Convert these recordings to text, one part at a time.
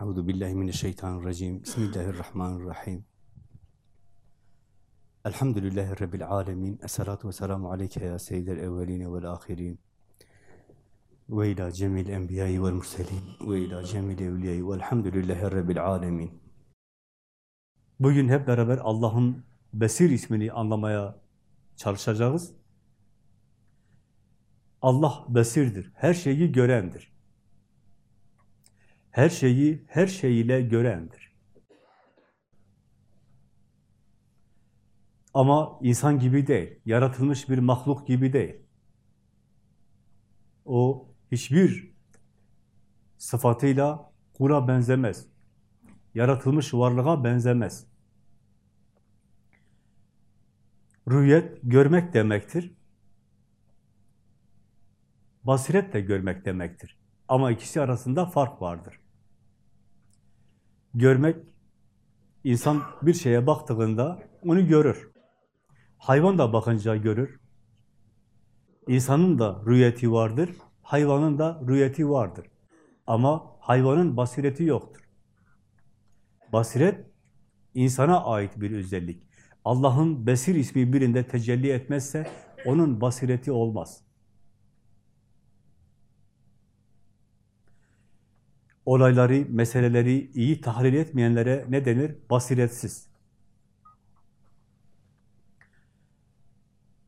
Euzu billahi mineşşeytanirracim. Bismillahirrahmanirrahim. Elhamdülillahi rabbil alamin. Essalatu vesselamu aleyke ya seyyidel evvelin ve'l ahirin. Ve ila cemil enbiya'i ve'l murselin ve ila cemil evliya'i ve'lhamdülillahi rabbil alamin. Bugün hep beraber Allah'ın Besir ismini anlamaya çalışacağız. Allah Besir'dir. Her şeyi görendir. Her şeyi her şeyiyle görendir. Ama insan gibi değil, yaratılmış bir mahluk gibi değil. O hiçbir sıfatıyla kula benzemez. Yaratılmış varlığa benzemez. Rüyet görmek demektir. Basiret de görmek demektir. Ama ikisi arasında fark vardır. Görmek, insan bir şeye baktığında onu görür. Hayvan da bakınca görür. İnsanın da rüyeti vardır, hayvanın da rüyeti vardır. Ama hayvanın basireti yoktur. Basiret, insana ait bir özellik. Allah'ın Besir ismi birinde tecelli etmezse onun basireti olmaz. Olayları, meseleleri iyi tahlil etmeyenlere ne denir? Basiretsiz.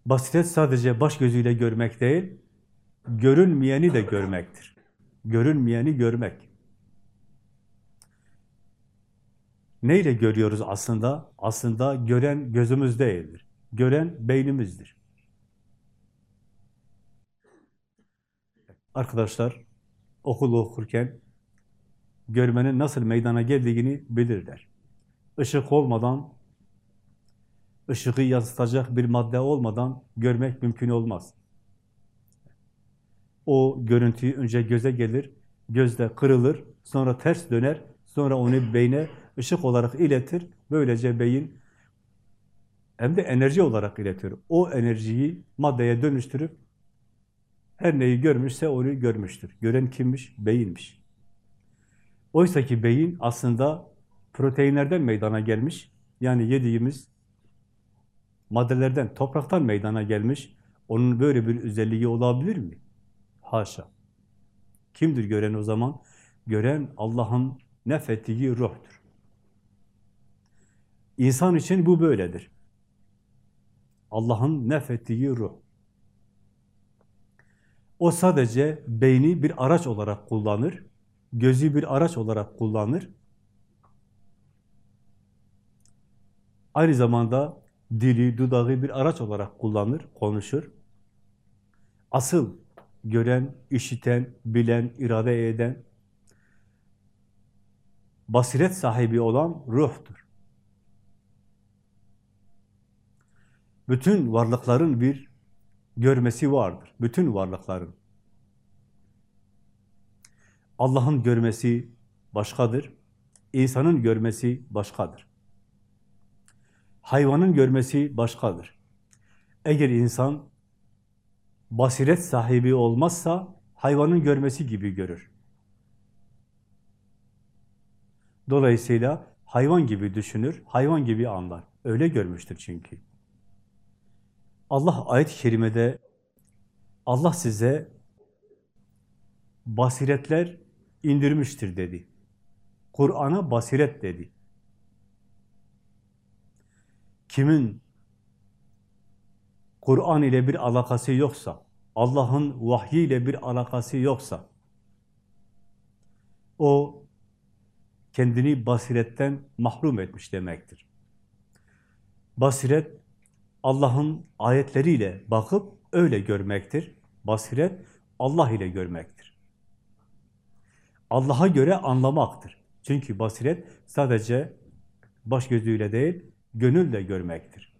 Basiret sadece baş gözüyle görmek değil, görünmeyeni de görmektir. Görünmeyeni görmek. Neyle görüyoruz aslında? Aslında gören gözümüz değildir. Gören beynimizdir. Arkadaşlar okulu okurken görmenin nasıl meydana geldiğini bilirler. Işık olmadan, ışığı yansıtacak bir madde olmadan görmek mümkün olmaz. O görüntü önce göze gelir, gözde kırılır, sonra ters döner, sonra onu beyne ışık olarak iletir. Böylece beyin hem de enerji olarak iletir. O enerjiyi maddeye dönüştürüp her neyi görmüşse onu görmüştür. Gören kimmiş? Beyinmiş. Oysa ki beyin aslında proteinlerden meydana gelmiş. Yani yediğimiz maddelerden, topraktan meydana gelmiş. Onun böyle bir özelliği olabilir mi? Haşa. Kimdir gören o zaman? Gören Allah'ın nefettiği ruhtur. İnsan için bu böyledir. Allah'ın nefettiği ruh. O sadece beyni bir araç olarak kullanır, gözü bir araç olarak kullanır. Aynı zamanda dili, dudağı bir araç olarak kullanır, konuşur. Asıl gören, işiten, bilen, irade eden, basiret sahibi olan ruhtur. Bütün varlıkların bir görmesi vardır. Bütün varlıkların. Allah'ın görmesi başkadır. İnsanın görmesi başkadır. Hayvanın görmesi başkadır. Eğer insan basiret sahibi olmazsa hayvanın görmesi gibi görür. Dolayısıyla hayvan gibi düşünür, hayvan gibi anlar. Öyle görmüştür çünkü. Allah ayet-i kerimede Allah size basiretler indirmiştir dedi. Kur'an'a basiret dedi. Kimin Kur'an ile bir alakası yoksa, Allah'ın vahyi ile bir alakası yoksa, o kendini basiretten mahrum etmiş demektir. Basiret, Allah'ın ayetleriyle bakıp öyle görmektir. Basiret, Allah ile görmektir. Allah'a göre anlamaktır. Çünkü basiret sadece baş gözüyle değil, gönülle görmektir.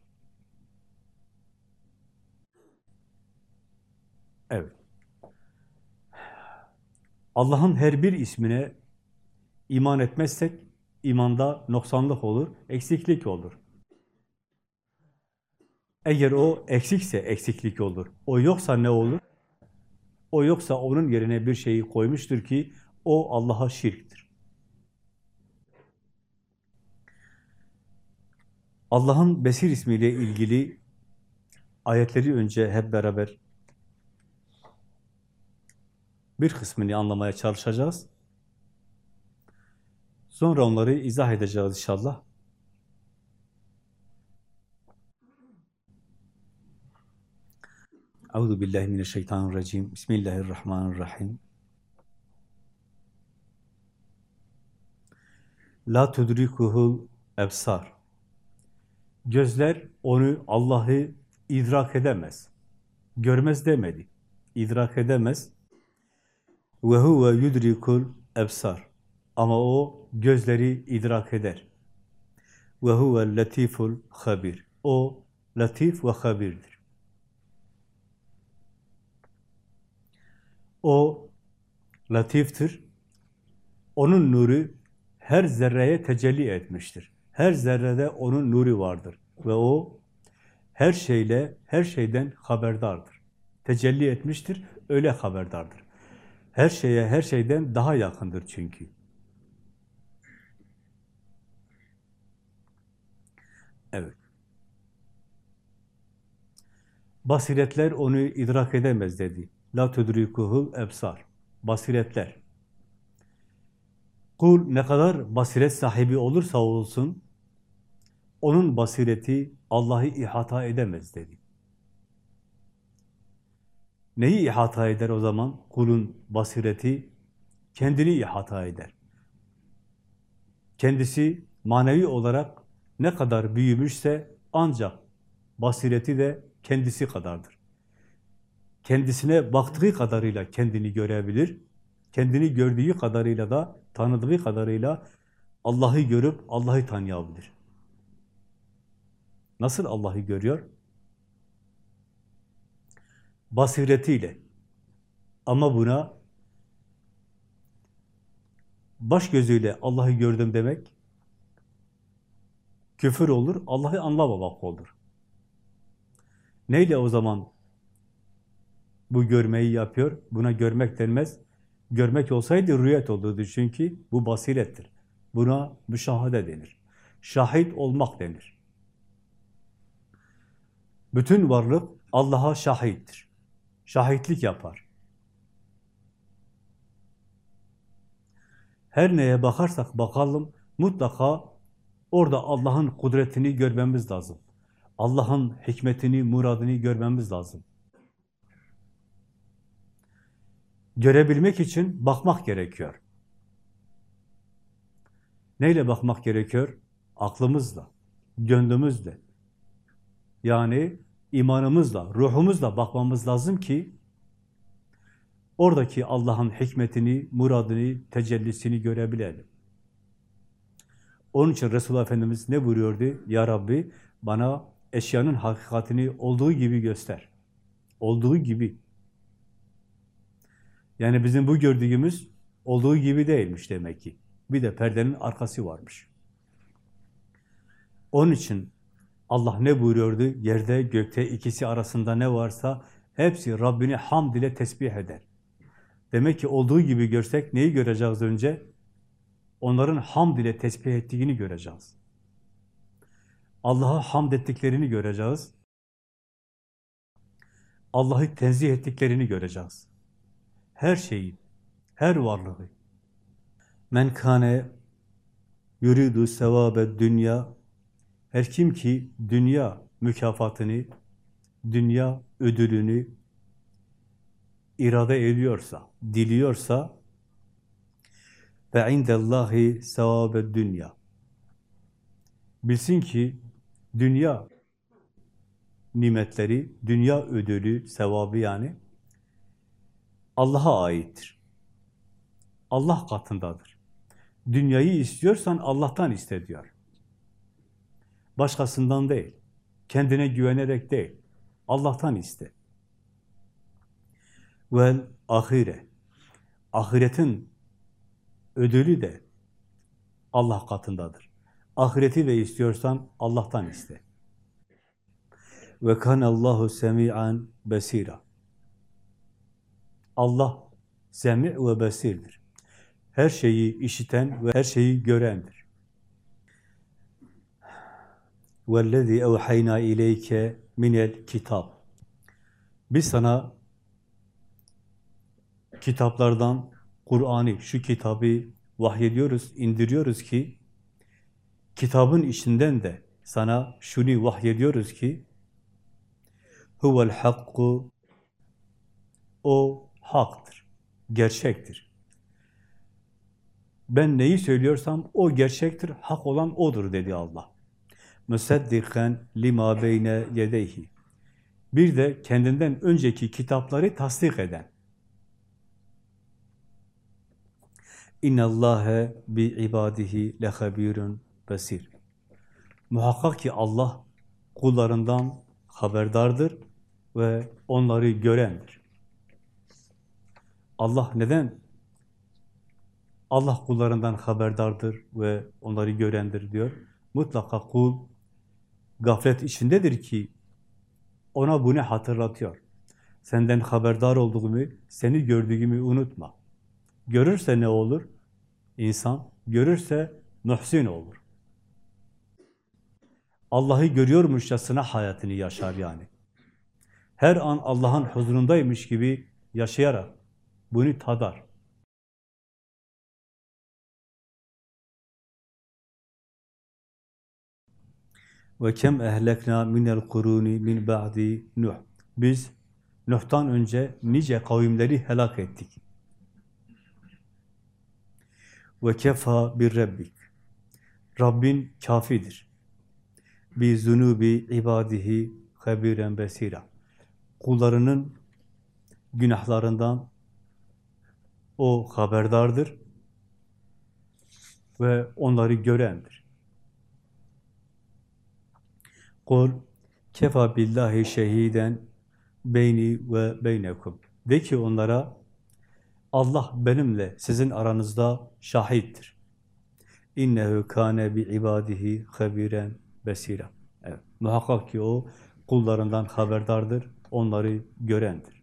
Evet. Allah'ın her bir ismine iman etmezsek, imanda noksanlık olur, eksiklik olur. Eğer o eksikse eksiklik olur. O yoksa ne olur? O yoksa onun yerine bir şeyi koymuştur ki o Allah'a şirktir. Allah'ın Besir ismiyle ilgili ayetleri önce hep beraber bir kısmını anlamaya çalışacağız. Sonra onları izah edeceğiz inşallah. Euzu billahi mineşşeytanirracim. Bismillahirrahmanirrahim. La tudrikuhul ebsar. Gözler onu Allah'ı idrak edemez. Görmez demedi. İdrak edemez. Ve huve yudrikul ebsar. Ama o gözleri idrak eder. Ve huve latiful habir. O latif ve habirdir. O latiftir. Onun nuru her zerreye tecelli etmiştir. Her zerrede onun nuru vardır. Ve o her şeyle, her şeyden haberdardır. Tecelli etmiştir, öyle haberdardır. Her şeye, her şeyden daha yakındır çünkü. Evet. Basiretler onu idrak edemez dedi. La tudrikuhul ebsar. Basiretler. Kul ne kadar basiret sahibi olursa olsun, onun basireti Allah'ı ihata edemez dedi. Neyi ihata eder o zaman? Kulun basireti kendini ihata eder. Kendisi manevi olarak ne kadar büyümüşse ancak basireti de kendisi kadardır. Kendisine baktığı kadarıyla kendini görebilir, kendini gördüğü kadarıyla da tanıdığı kadarıyla Allah'ı görüp Allah'ı tanıyabilir. Nasıl Allah'ı görüyor? Basiretiyle. Ama buna baş gözüyle Allah'ı gördüm demek küfür olur, Allah'ı anlamamak olur. Neyle o zaman bu görmeyi yapıyor? Buna görmek denmez. Görmek olsaydı rüyet olurdu çünkü bu basirettir. Buna müşahede denir. Şahit olmak denir. Bütün varlık Allah'a şahittir. Şahitlik yapar. Her neye bakarsak bakalım mutlaka orada Allah'ın kudretini görmemiz lazım. Allah'ın hikmetini, muradını görmemiz lazım. Görebilmek için bakmak gerekiyor. Neyle bakmak gerekiyor? Aklımızla, gönlümüzle. Yani imanımızla, ruhumuzla bakmamız lazım ki oradaki Allah'ın hikmetini, muradını, tecellisini görebilelim. Onun için Resulullah Efendimiz ne buyuruyordu? Ya Rabbi bana eşyanın hakikatini olduğu gibi göster. Olduğu gibi. Yani bizim bu gördüğümüz olduğu gibi değilmiş demek ki. Bir de perdenin arkası varmış. Onun için Allah ne buyuruyordu? Yerde, gökte ikisi arasında ne varsa hepsi Rabbini hamd ile tesbih eder. Demek ki olduğu gibi görsek neyi göreceğiz önce? Onların hamd ile tesbih ettiğini göreceğiz. Allah'a hamd ettiklerini göreceğiz. Allah'ı tenzih ettiklerini göreceğiz. Her şeyi, her varlığı. Men kane yuridu sevabe dünya her kim ki dünya mükafatını, dünya ödülünü irade ediyorsa, diliyorsa ve indellahi sevabe dünya. Bilsin ki dünya nimetleri, dünya ödülü, sevabı yani Allah'a aittir. Allah katındadır. Dünyayı istiyorsan Allah'tan iste diyor. Başkasından değil. Kendine güvenerek değil. Allah'tan iste. Vel ahire. Ahiretin ödülü de Allah katındadır. Ahireti de istiyorsan Allah'tan iste. Ve kanallahu semi'an besira. Allah semi ve besirdir. Her şeyi işiten ve her şeyi görendir. وَالَّذِي اَوْحَيْنَا اِلَيْكَ مِنَ الْكِتَابِ Biz sana kitaplardan Kur'an'ı, şu kitabı vahyediyoruz, indiriyoruz ki kitabın içinden de sana şunu vahyediyoruz ki huvel hakku o haktır, gerçektir. Ben neyi söylüyorsam o gerçektir, hak olan odur dedi Allah. Müseddiken lima beyne yedeyhi. Bir de kendinden önceki kitapları tasdik eden. İnna Allahe bi ibadihi lehabirun basir. Muhakkak ki Allah kullarından haberdardır ve onları görendir. Allah neden? Allah kullarından haberdardır ve onları görendir diyor. Mutlaka kul gaflet içindedir ki ona bunu hatırlatıyor. Senden haberdar olduğumu, seni gördüğümü unutma. Görürse ne olur? İnsan görürse muhsin olur. Allah'ı görüyormuşçasına hayatını yaşar yani. Her an Allah'ın huzurundaymış gibi yaşayarak bunu tadar. Ve kem ehlekna minel kuruni min ba'di Nuh. Biz Nuh'tan önce nice kavimleri helak ettik. Ve kefa bir rabbik. Rabbin kafidir. Bi zunubi ibadihi habiren besira. Kullarının günahlarından o haberdardır ve onları görendir. Kul kefa billahi şehiden beyni ve beynekum. De ki onlara Allah benimle sizin aranızda şahittir. İnnehu kâne bi ibadihi habiren besira. Evet, muhakkak ki o kullarından haberdardır, onları görendir.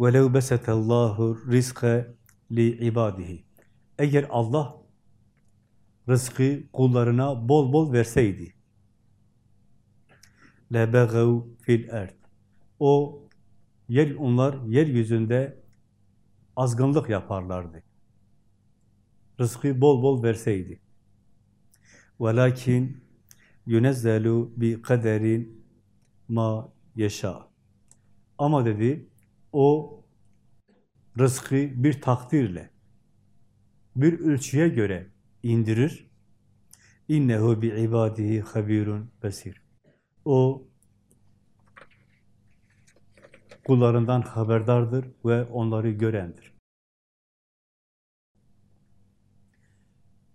وَلَوْ بَسَتَ اللّٰهُ رِزْقَ لِعِبَادِهِ Eğer Allah rızkı kullarına bol bol verseydi, لَبَغَوْ fil erd. O, yer, onlar yeryüzünde azgınlık yaparlardı. Rızkı bol bol verseydi. وَلَكِنْ يُنَزَّلُ بِقَدَرٍ ma yeşâ. Ama dedi, o rızkı bir takdirle, bir ölçüye göre indirir. İnnehu bi ibadihi habirun besir. O kullarından haberdardır ve onları görendir.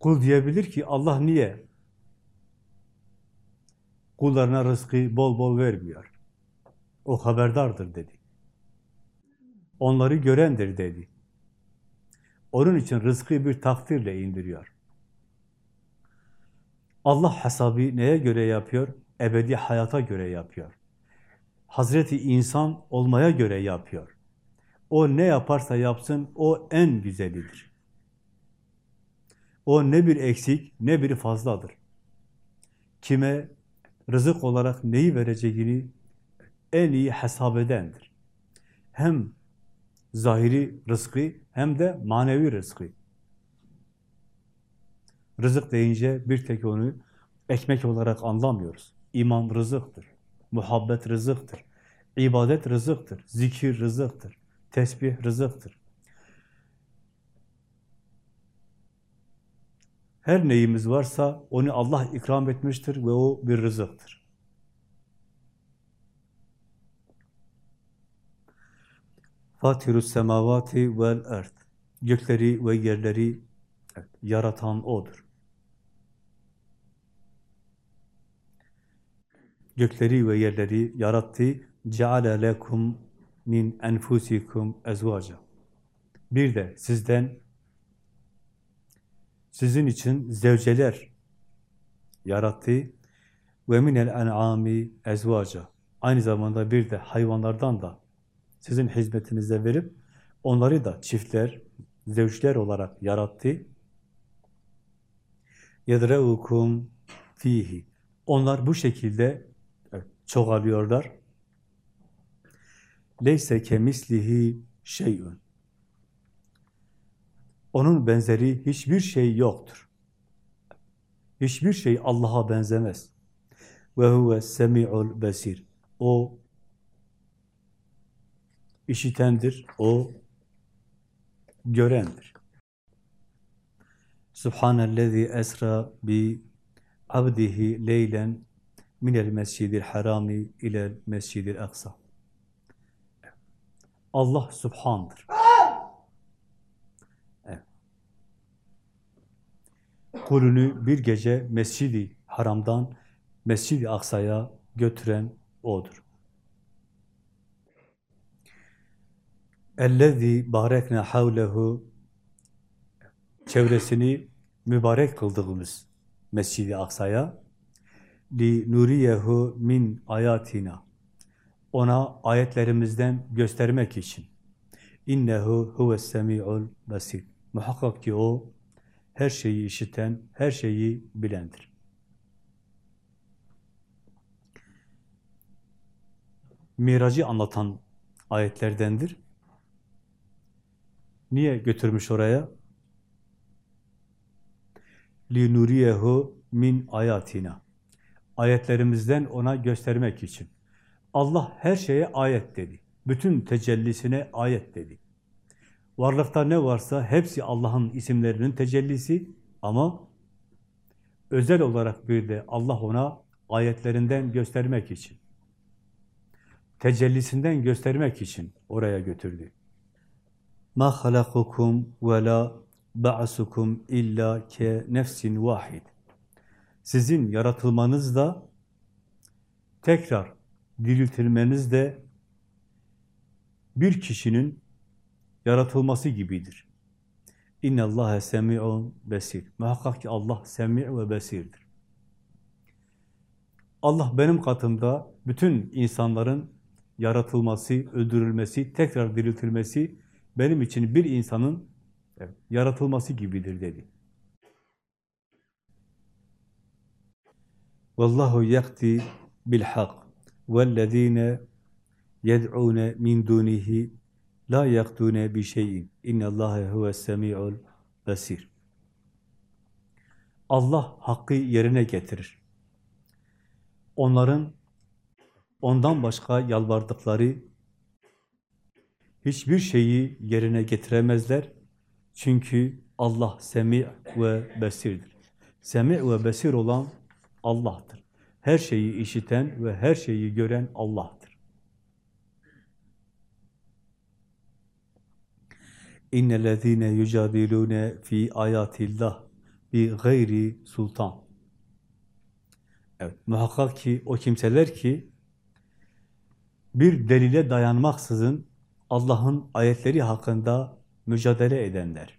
Kul diyebilir ki Allah niye kullarına rızkı bol bol vermiyor? O haberdardır dedi. Onları görendir dedi. Onun için rızkı bir takdirle indiriyor. Allah hesabı neye göre yapıyor? Ebedi hayata göre yapıyor. Hazreti insan olmaya göre yapıyor. O ne yaparsa yapsın, o en güzelidir. O ne bir eksik, ne bir fazladır. Kime rızık olarak neyi vereceğini en iyi hesap edendir. Hem zahiri rızkı hem de manevi rızkı. Rızık deyince bir tek onu ekmek olarak anlamıyoruz. İman rızıktır, muhabbet rızıktır, ibadet rızıktır, zikir rızıktır, tesbih rızıktır. Her neyimiz varsa onu Allah ikram etmiştir ve o bir rızıktır. Fatirus semavati vel erd. Gökleri ve yerleri yaratan O'dur. Gökleri ve yerleri yarattı. Ceale lekum min enfusikum ezvaca. Bir de sizden sizin için zevceler yarattı. Ve minel en'ami ezvaca. Aynı zamanda bir de hayvanlardan da sizin hizmetinize verip onları da çiftler, zevçler olarak yarattı. Yedreukum fihi. Onlar bu şekilde çoğalıyorlar. Leyse kemislihi şeyün. Onun benzeri hiçbir şey yoktur. Hiçbir şey Allah'a benzemez. Ve huve semi'ul besir. O işitendir, o görendir. Subhanellezi esra bi abdihi leylen minel mescidil harami ilel mescidil aksa. Allah subhandır. Evet. Kulünü bir gece mescidi haramdan mescidi aksaya götüren O'dur. Ellezî barekne havlehu çevresini mübarek kıldığımız Mescid-i Aksa'ya li nuriyehu min ayatina ona ayetlerimizden göstermek için innehu huves semiul basir muhakkak ki o her şeyi işiten, her şeyi bilendir. Miracı anlatan ayetlerdendir. Niye götürmüş oraya? linuriyehu min ayatina. Ayetlerimizden ona göstermek için. Allah her şeye ayet dedi. Bütün tecellisine ayet dedi. Varlıkta ne varsa hepsi Allah'ın isimlerinin tecellisi ama özel olarak bir de Allah ona ayetlerinden göstermek için, tecellisinden göstermek için oraya götürdü ma halakukum ve la ba'sukum illa ke nefsin vahid. Sizin yaratılmanız da tekrar diriltilmeniz de bir kişinin yaratılması gibidir. İnne Allahe semi'un besir. Muhakkak ki Allah semi' ve besirdir. Allah benim katımda bütün insanların yaratılması, öldürülmesi, tekrar diriltilmesi benim için bir insanın yaratılması gibidir dedi. Vallahu yakti bil hak vellezine yed'une min dunihi la yaktune bi şeyin. İnnallâhe huves semi'ul basir. Allah hakkı yerine getirir. Onların ondan başka yalvardıkları hiçbir şeyi yerine getiremezler. Çünkü Allah semi ve besirdir. Semi ve besir olan Allah'tır. Her şeyi işiten ve her şeyi gören Allah'tır. İnnellezîne yücadilûne fî âyâtillah bi gayri sultan. Evet, muhakkak ki o kimseler ki bir delile dayanmaksızın Allah'ın ayetleri hakkında mücadele edenler.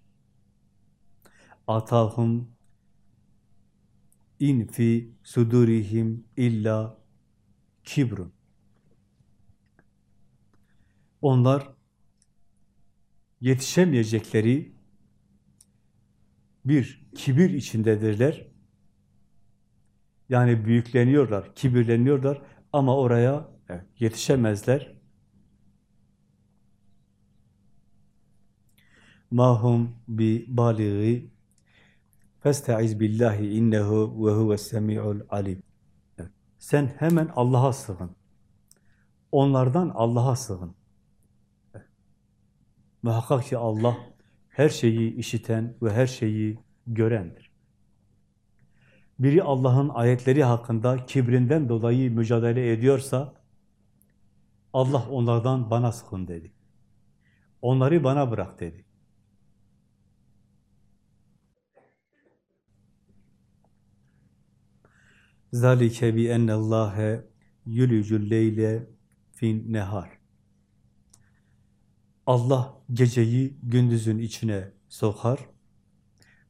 Atahum in fi sudurihim illa kibrun. Onlar yetişemeyecekleri bir kibir içindedirler. Yani büyükleniyorlar, kibirleniyorlar ama oraya yetişemezler. Mahum bi balighi festaiz billahi innehu ve huves semiul alim. Sen hemen Allah'a sığın. Onlardan Allah'a sığın. Muhakkak ki Allah her şeyi işiten ve her şeyi görendir. Biri Allah'ın ayetleri hakkında kibrinden dolayı mücadele ediyorsa Allah onlardan bana sıkın dedi. Onları bana bırak dedi. Zalike bi ennallâhe yülücül leyle fin nehar. Allah geceyi gündüzün içine sokar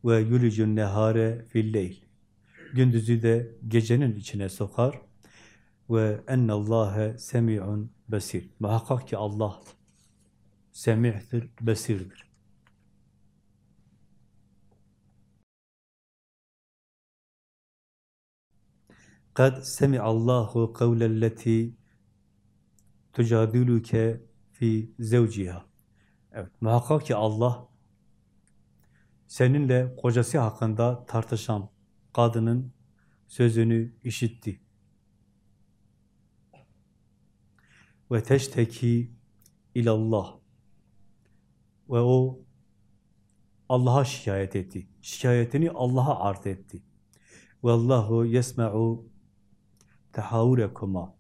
ve yülücün nehare filleyl. Gündüzü de gecenin içine sokar ve ennallâhe semi'un besir. Muhakkak ki Allah semihtir, besirdir. Kad semi'allahu kavlelleti tucadiluke fi zevciha. Evet, muhakkak ki Allah seninle kocası hakkında tartışan kadının sözünü işitti. Ve teşteki ilallah. Ve o Allah'a şikayet etti. Şikayetini Allah'a arz etti. Vallahu yesma'u tehavürekuma.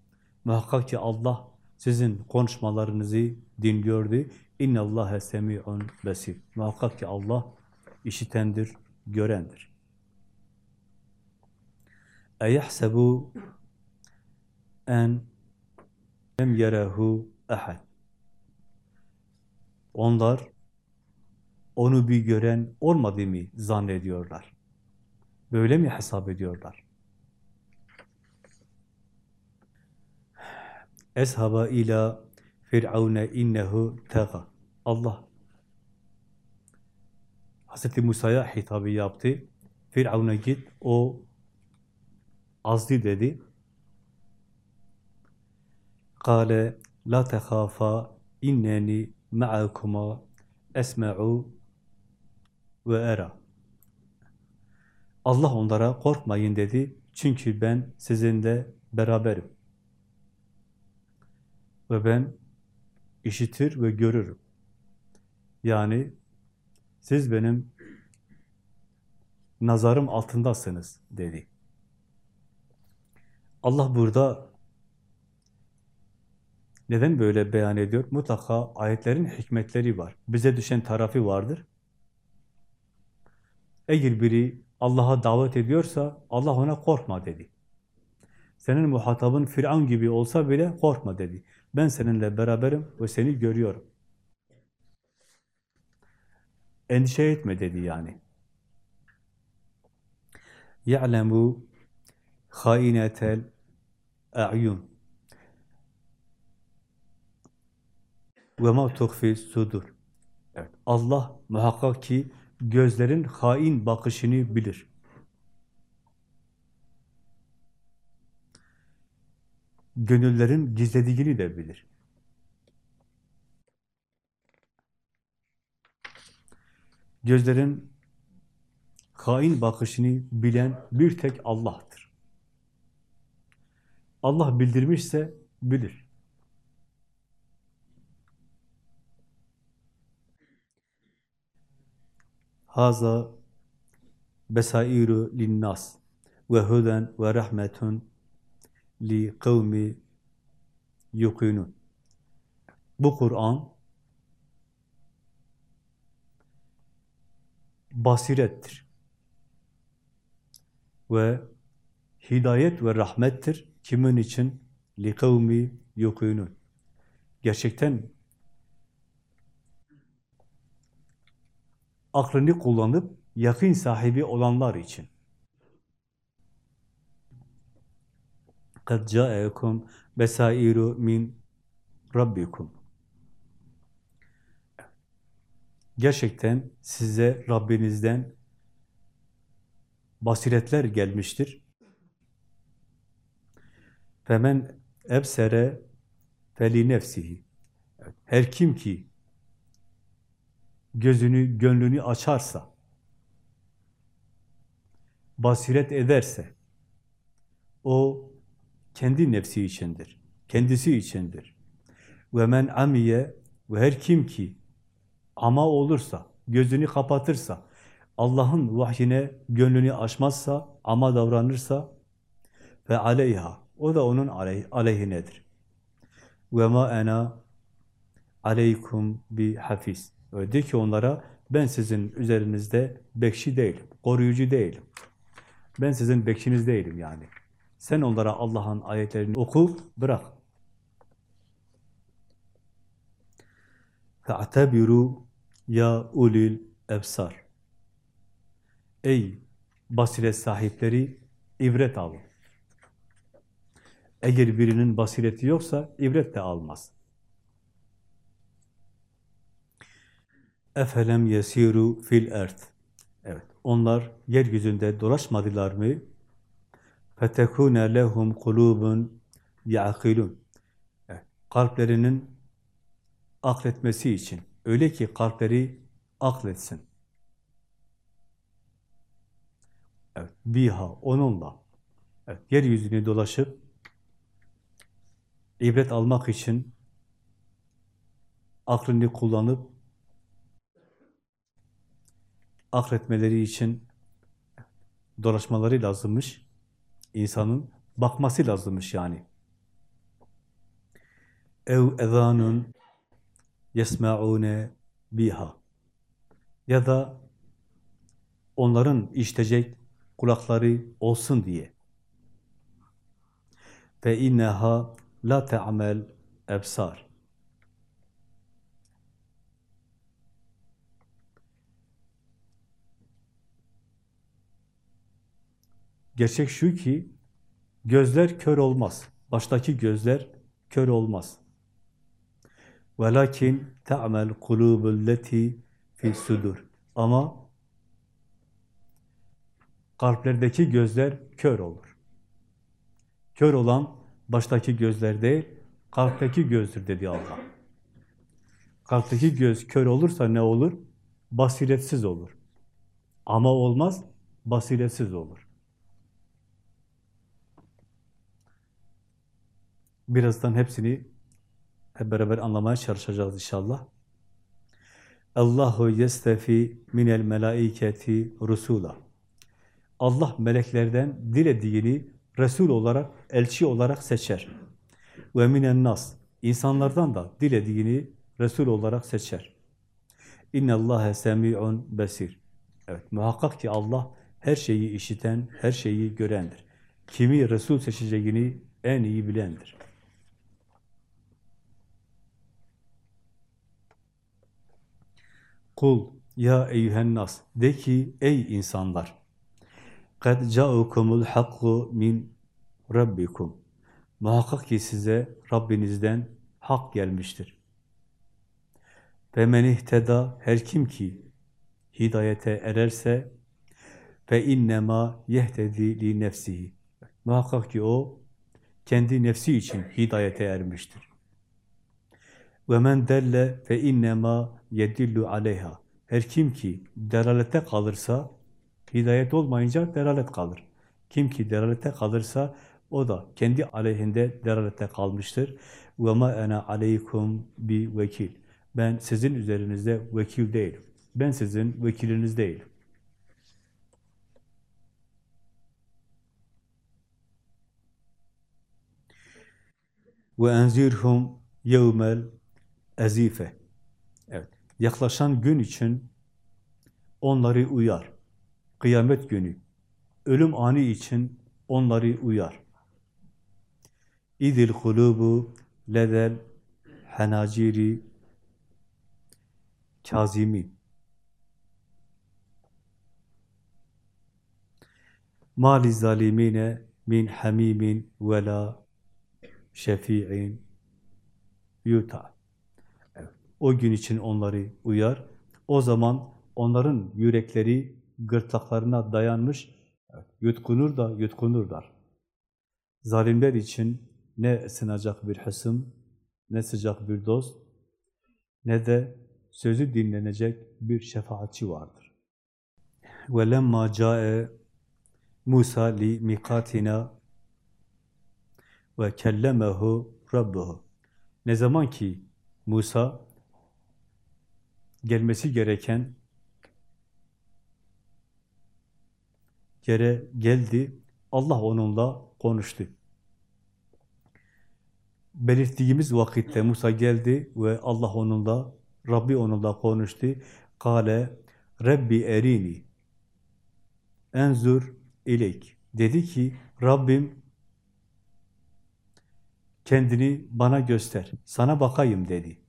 Muhakkak ki Allah sizin konuşmalarınızı dinliyordu. İnne Allahe semi'un besir. Muhakkak ki Allah işitendir, görendir. Eyahsebu en lem yerehu ehad. Onlar onu bir gören olmadı mı zannediyorlar? Böyle mi hesap ediyorlar? Eshaba ila Firavune innehu tega. Allah Hz. Musa'ya hitabı yaptı. Firavun'a git, o azdı dedi. Kale la tehafa inneni ma'akuma esma'u ve era. Allah onlara korkmayın dedi. Çünkü ben sizinle beraberim. Ve ben işitir ve görürüm. Yani siz benim nazarım altındasınız dedi. Allah burada neden böyle beyan ediyor? Mutlaka ayetlerin hikmetleri var. Bize düşen tarafı vardır. Eğer biri Allah'a davet ediyorsa Allah ona korkma dedi. Senin muhatabın Firavun gibi olsa bile korkma dedi. Ben seninle beraberim ve seni görüyorum. Endişe etme dedi yani. Ya'lemu hainetel a'yun ve ma tuhfi sudur. Evet, Allah muhakkak ki gözlerin hain bakışını bilir. Gönüllerin gizlediğini de bilir. Gözlerin hain bakışını bilen bir tek Allah'tır. Allah bildirmişse bilir. Haza besairu linnas ve huden ve rahmetun li kavmi yuqinun. Bu Kur'an basirettir. Ve hidayet ve rahmettir. Kimin için? Li kavmi yuqinun. Gerçekten aklını kullanıp yakın sahibi olanlar için. kad caekum besairu min rabbikum. Gerçekten size Rabbinizden basiretler gelmiştir. Femen ebsere feli nefsihi. Her kim ki gözünü, gönlünü açarsa, basiret ederse, o kendi nefsi içindir, kendisi içindir. Ve men amiye ve her kim ki ama olursa, gözünü kapatırsa, Allah'ın vahyine gönlünü açmazsa, ama davranırsa ve aleyha, o da onun aleyh, aleyhinedir. Ve ma ena aleykum bi hafiz. De ki onlara, ben sizin üzerinizde bekçi değilim, koruyucu değilim. Ben sizin bekçiniz değilim yani. Sen onlara Allah'ın ayetlerini oku, bırak. فَاَعْتَبِرُوا ya ulil ebsar. Ey basiret sahipleri ibret alın. Eğer birinin basireti yoksa ibret de almaz. Efelem yesiru fil ert. Evet, onlar yeryüzünde dolaşmadılar mı? فَتَكُونَ لَهُمْ قُلُوبٌ يَعْقِلُونَ Evet, Kalplerinin akletmesi için. Öyle ki kalpleri akletsin. Evet, biha, onunla. Evet, yeryüzünü dolaşıp ibret almak için aklını kullanıp akletmeleri için dolaşmaları lazımmış. İnsanın bakması lazımmış yani. Ev ezanun yesma'une biha ya da onların işitecek kulakları olsun diye. Fe inneha la te'amel ebsar. Gerçek şu ki gözler kör olmaz. Baştaki gözler kör olmaz. Velakin te'amel kulubul leti fi sudur. Ama kalplerdeki gözler kör olur. Kör olan baştaki gözler değil, kalpteki gözdür dedi Allah. Kalpteki göz kör olursa ne olur? Basiretsiz olur. Ama olmaz, basiretsiz olur. Birazdan hepsini hep beraber anlamaya çalışacağız inşallah. Allahu yestefi minel melaiketi rusula. Allah meleklerden dilediğini Resul olarak, elçi olarak seçer. Ve minen nas. insanlardan da dilediğini Resul olarak seçer. İnne Allahe semi'un besir. Evet, muhakkak ki Allah her şeyi işiten, her şeyi görendir. Kimi Resul seçeceğini en iyi bilendir. Kul ya eyyühen nas de ki ey insanlar kad ca'ukumul hakku min rabbikum muhakkak ki size Rabbinizden hak gelmiştir. Ve men ihteda her kim ki hidayete ererse fe innema yehtedi li muhakkak ki o kendi nefsi için hidayete ermiştir. Ve men delle yedillu aleyha. Her kim ki delalete kalırsa, hidayet olmayınca delalet kalır. Kim ki delalete kalırsa, o da kendi aleyhinde delalete kalmıştır. Ana aleykum bi vekil. Ben sizin üzerinizde vekil değilim. Ben sizin vekiliniz değilim. Yevmel ezife. Evet. Yaklaşan gün için onları uyar. Kıyamet günü, ölüm anı için onları uyar. İdil hulubu ledel henaciri kazimin. Mali zalimine min hamimin ve la şefi'in yuta. O gün için onları uyar. O zaman onların yürekleri gırtlaklarına dayanmış, yutkunur da yutkunurlar. Zalimler için ne sınacak bir hısım, ne sıcak bir dost, ne de sözü dinlenecek bir şefaatçi vardır. وَلَمَّا جَاءَ Musa li mikatina ve kellemehu rabbuhu. Ne zaman ki Musa gelmesi gereken yere geldi. Allah onunla konuştu. Belirttiğimiz vakitte Musa geldi ve Allah onunla, Rabbi onunla konuştu. Kale, Rabbi erini, enzur ileyk. Dedi ki, Rabbim kendini bana göster, sana bakayım dedi.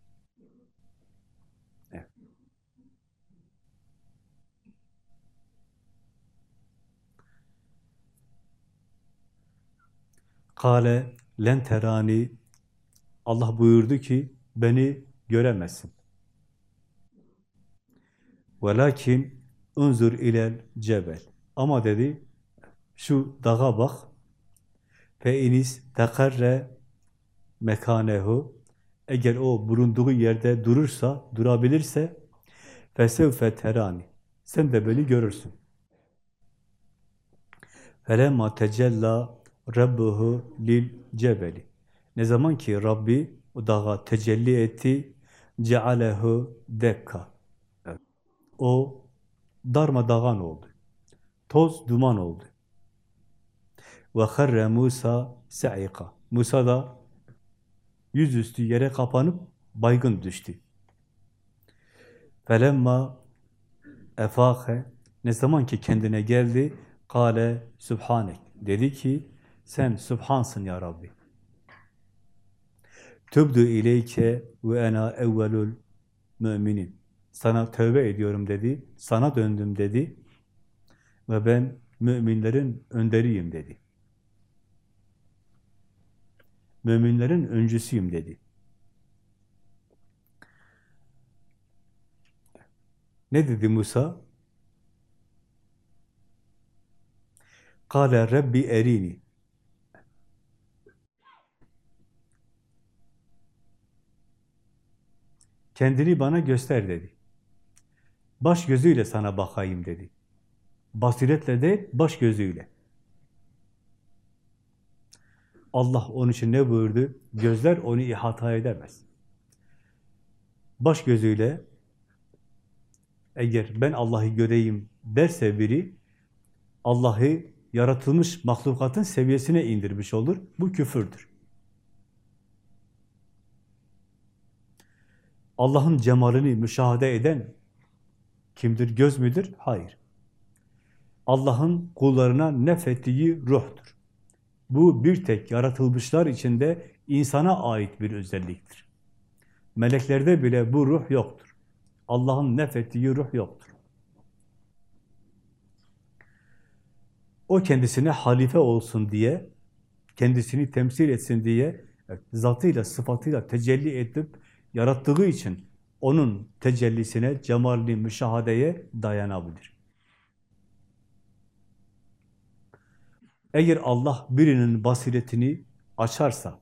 Kale len terani Allah buyurdu ki beni göremezsin. Velakin unzur ilel cebel. Ama dedi şu dağa bak, fe iniz tekarre mekanehu eğer o bulunduğu yerde durursa, durabilirse fesevfe terani sen de beni görürsün. Felemma tecella rabbuhu lil cebeli ne zaman ki Rabbi o dağa tecelli etti cealehu dekka o darmadağın oldu. Toz duman oldu. Ve harre Musa sa'ika. Musa da yüzüstü yere kapanıp baygın düştü. Felemma efâhe ne zaman ki kendine geldi kâle sübhanek dedi ki sen sübhansın ya Rabbi. Tübdü ileyke ve ena evvelul müminin. Sana tövbe ediyorum dedi, sana döndüm dedi ve ben müminlerin önderiyim dedi. Müminlerin öncüsüyüm dedi. Ne dedi Musa? Kale Rabbi erini. Kendini bana göster dedi. Baş gözüyle sana bakayım dedi. Basiretle de baş gözüyle. Allah onun için ne buyurdu? Gözler onu ihata edemez. Baş gözüyle eğer ben Allah'ı göreyim derse biri Allah'ı yaratılmış mahlukatın seviyesine indirmiş olur. Bu küfürdür. Allah'ın cemalini müşahede eden kimdir? Göz müdür? Hayır. Allah'ın kullarına nefettiği ruhtur. Bu bir tek yaratılmışlar içinde insana ait bir özelliktir. Meleklerde bile bu ruh yoktur. Allah'ın nefettiği ruh yoktur. O kendisine halife olsun diye, kendisini temsil etsin diye, evet, zatıyla, sıfatıyla tecelli edip yarattığı için onun tecellisine, cemalini, müşahadeye dayanabilir. Eğer Allah birinin basiretini açarsa,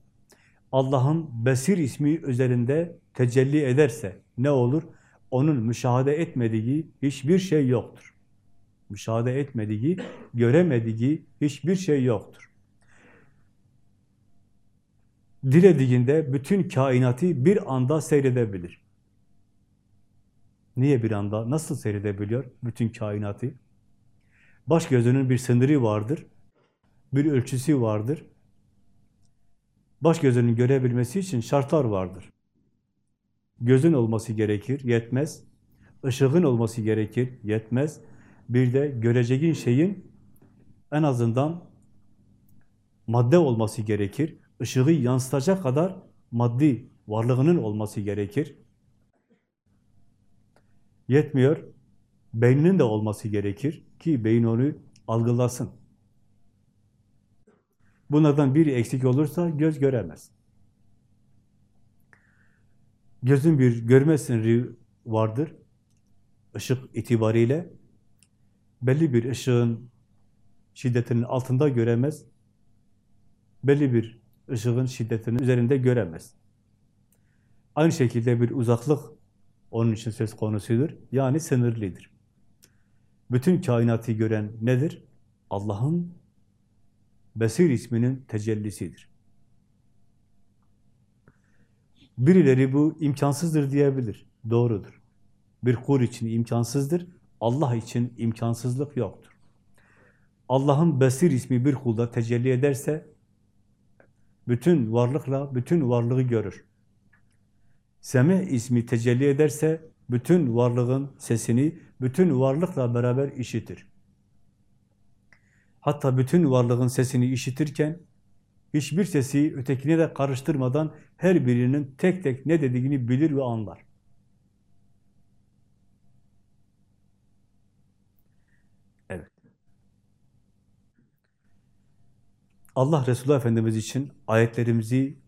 Allah'ın Besir ismi üzerinde tecelli ederse ne olur? Onun müşahede etmediği hiçbir şey yoktur. Müşahede etmediği, göremediği hiçbir şey yoktur. Dilediğinde bütün kainatı bir anda seyredebilir. Niye bir anda? Nasıl seyredebiliyor bütün kainatı? Baş gözünün bir sınırı vardır bir ölçüsü vardır. Baş gözünün görebilmesi için şartlar vardır. Gözün olması gerekir, yetmez. Işığın olması gerekir, yetmez. Bir de göreceğin şeyin en azından madde olması gerekir. Işığı yansıtacak kadar maddi varlığının olması gerekir. Yetmiyor. Beyninin de olması gerekir ki beyin onu algılasın. Bunlardan biri eksik olursa göz göremez. Gözün bir görme sınırı vardır. Işık itibariyle belli bir ışığın şiddetinin altında göremez. Belli bir ışığın şiddetinin üzerinde göremez. Aynı şekilde bir uzaklık onun için söz konusudur. Yani sınırlıdır. Bütün kainatı gören nedir? Allah'ın Besir isminin tecellisidir. Birileri bu imkansızdır diyebilir. Doğrudur. Bir kul için imkansızdır. Allah için imkansızlık yoktur. Allah'ın Besir ismi bir kulda tecelli ederse bütün varlıkla bütün varlığı görür. Seme ismi tecelli ederse bütün varlığın sesini bütün varlıkla beraber işitir. Hatta bütün varlığın sesini işitirken hiçbir sesi ötekine de karıştırmadan her birinin tek tek ne dediğini bilir ve anlar. Evet. Allah Resulü Efendimiz için ayetlerimizi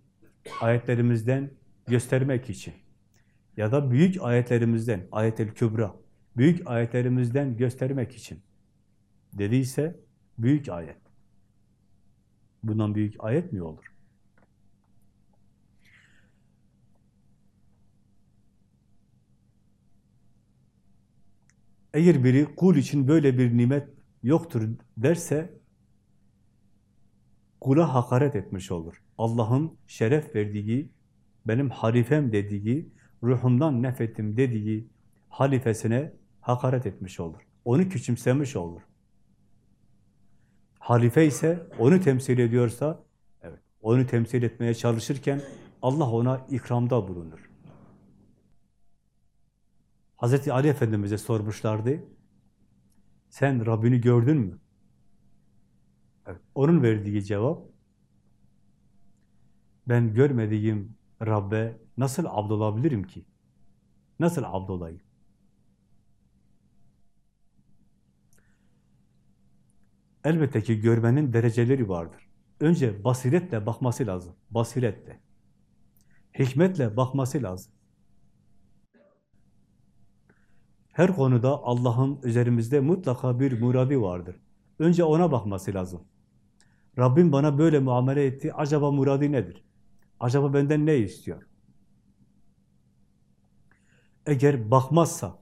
ayetlerimizden göstermek için ya da büyük ayetlerimizden, ayet-el kübra, büyük ayetlerimizden göstermek için dediyse Büyük ayet. Bundan büyük ayet mi olur? Eğer biri kul için böyle bir nimet yoktur derse kula hakaret etmiş olur. Allah'ın şeref verdiği, benim halifem dediği, ruhumdan nefettim dediği halifesine hakaret etmiş olur. Onu küçümsemiş olur. Halife ise onu temsil ediyorsa, evet, onu temsil etmeye çalışırken Allah ona ikramda bulunur. Hazreti Ali Efendimiz'e sormuşlardı. Sen Rabbini gördün mü? Onun verdiği cevap, ben görmediğim Rabbe nasıl abd olabilirim ki? Nasıl abd olayım? Elbette ki görmenin dereceleri vardır. Önce basiretle bakması lazım. Basiretle. Hikmetle bakması lazım. Her konuda Allah'ın üzerimizde mutlaka bir muradi vardır. Önce ona bakması lazım. Rabbim bana böyle muamele etti. Acaba muradi nedir? Acaba benden ne istiyor? Eğer bakmazsa,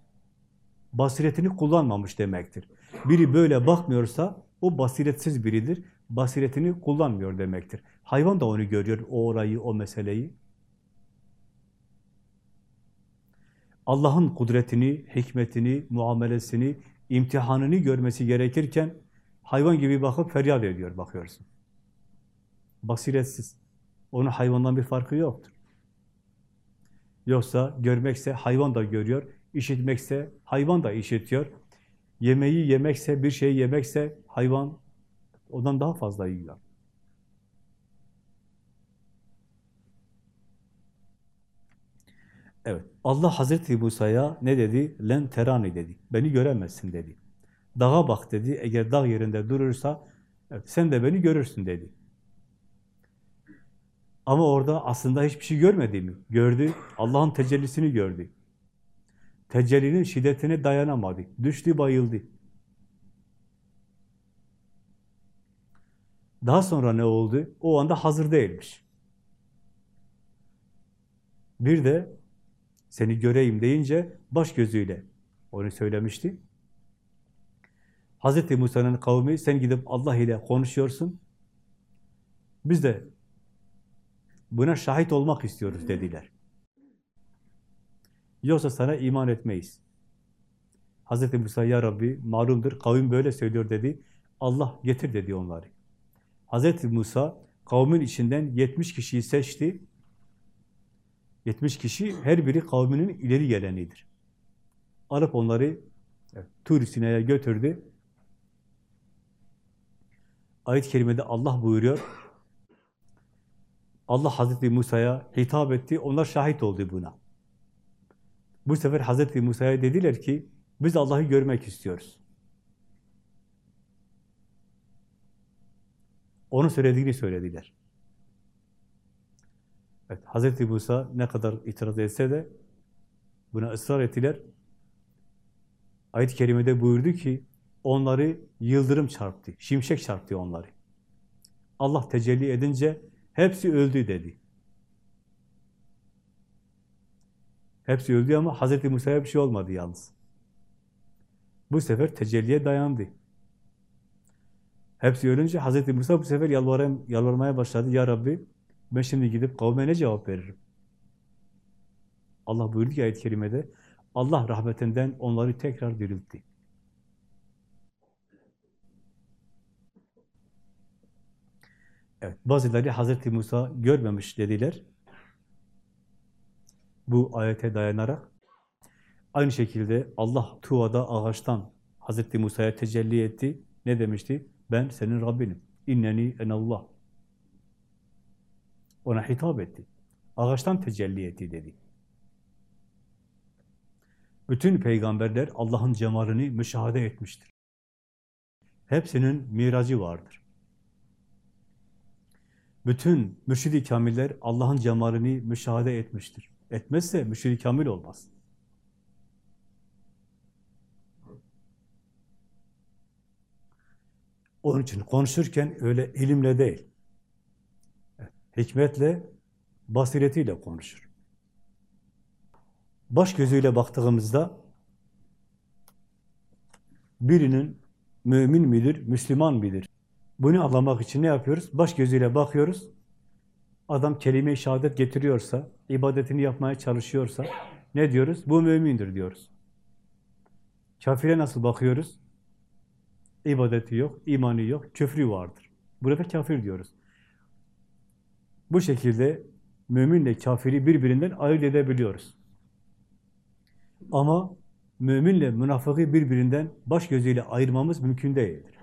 basiretini kullanmamış demektir. Biri böyle bakmıyorsa, o basiretsiz biridir. Basiretini kullanmıyor demektir. Hayvan da onu görüyor, o orayı, o meseleyi. Allah'ın kudretini, hikmetini, muamelesini, imtihanını görmesi gerekirken hayvan gibi bakıp feryat ediyor, bakıyorsun. Basiretsiz. Onun hayvandan bir farkı yoktur. Yoksa görmekse hayvan da görüyor, işitmekse hayvan da işitiyor. Yemeği yemekse, bir şey yemekse hayvan ondan daha fazla yiyor. Evet, Allah Hazreti Musa'ya ne dedi? Len terani dedi. Beni göremezsin dedi. Dağa bak dedi. Eğer dağ yerinde durursa evet, sen de beni görürsün dedi. Ama orada aslında hiçbir şey görmedi mi? Gördü. Allah'ın tecellisini gördü. Tecellinin şiddetine dayanamadı. Düştü, bayıldı. Daha sonra ne oldu? O anda hazır değilmiş. Bir de seni göreyim deyince baş gözüyle onu söylemişti. Hz. Musa'nın kavmi sen gidip Allah ile konuşuyorsun. Biz de buna şahit olmak istiyoruz dediler. Yoksa sana iman etmeyiz. Hz. Musa ya Rabbi malumdur kavim böyle söylüyor dedi. Allah getir dedi onları. Hz. Musa kavmin içinden 70 kişiyi seçti. 70 kişi her biri kavminin ileri gelenidir. Alıp onları Tur Sina'ya götürdü. Ayet-i kerimede Allah buyuruyor. Allah Hazreti Musa'ya hitap etti. Onlar şahit oldu buna. Bu sefer Hazreti Musa'ya dediler ki biz Allah'ı görmek istiyoruz. Onun söylediğini söylediler. Evet, Hz. Musa ne kadar itiraz etse de buna ısrar ettiler. Ayet-i Kerime'de buyurdu ki onları yıldırım çarptı, şimşek çarptı onları. Allah tecelli edince hepsi öldü dedi. Hepsi öldü ama Hz. Musa'ya bir şey olmadı yalnız. Bu sefer tecelliye dayandı. Hepsi ölünce Hz. Musa bu sefer yalvarmaya başladı. Ya Rabbi ben şimdi gidip kavme ne cevap veririm? Allah buyurdu ki ayet-i kerimede, Allah rahmetinden onları tekrar diriltti. Evet, bazıları Hazreti Musa görmemiş dediler. Bu ayete dayanarak. Aynı şekilde Allah Tuva'da ağaçtan Hazreti Musa'ya tecelli etti. Ne demişti? Ben senin Rabbinim. İnneni enallah. Ona hitap etti. Ağaçtan tecelli etti dedi. Bütün peygamberler Allah'ın cemalini müşahede etmiştir. Hepsinin miracı vardır. Bütün mürşid-i kamiller Allah'ın cemalini müşahede etmiştir. Etmezse mürşid-i kamil olmaz. Onun için konuşurken öyle ilimle değil, hikmetle, basiretiyle konuşur. Baş gözüyle baktığımızda birinin mümin midir, Müslüman midir? Bunu anlamak için ne yapıyoruz? Baş gözüyle bakıyoruz. Adam kelime-i şehadet getiriyorsa, ibadetini yapmaya çalışıyorsa ne diyoruz? Bu mümindir diyoruz. Kafire nasıl bakıyoruz? İbadeti yok, imanı yok, küfrü vardır. Burada kafir diyoruz. Bu şekilde müminle kafiri birbirinden ayırt edebiliyoruz. Ama müminle münafıkı birbirinden baş gözüyle ayırmamız mümkün değildir.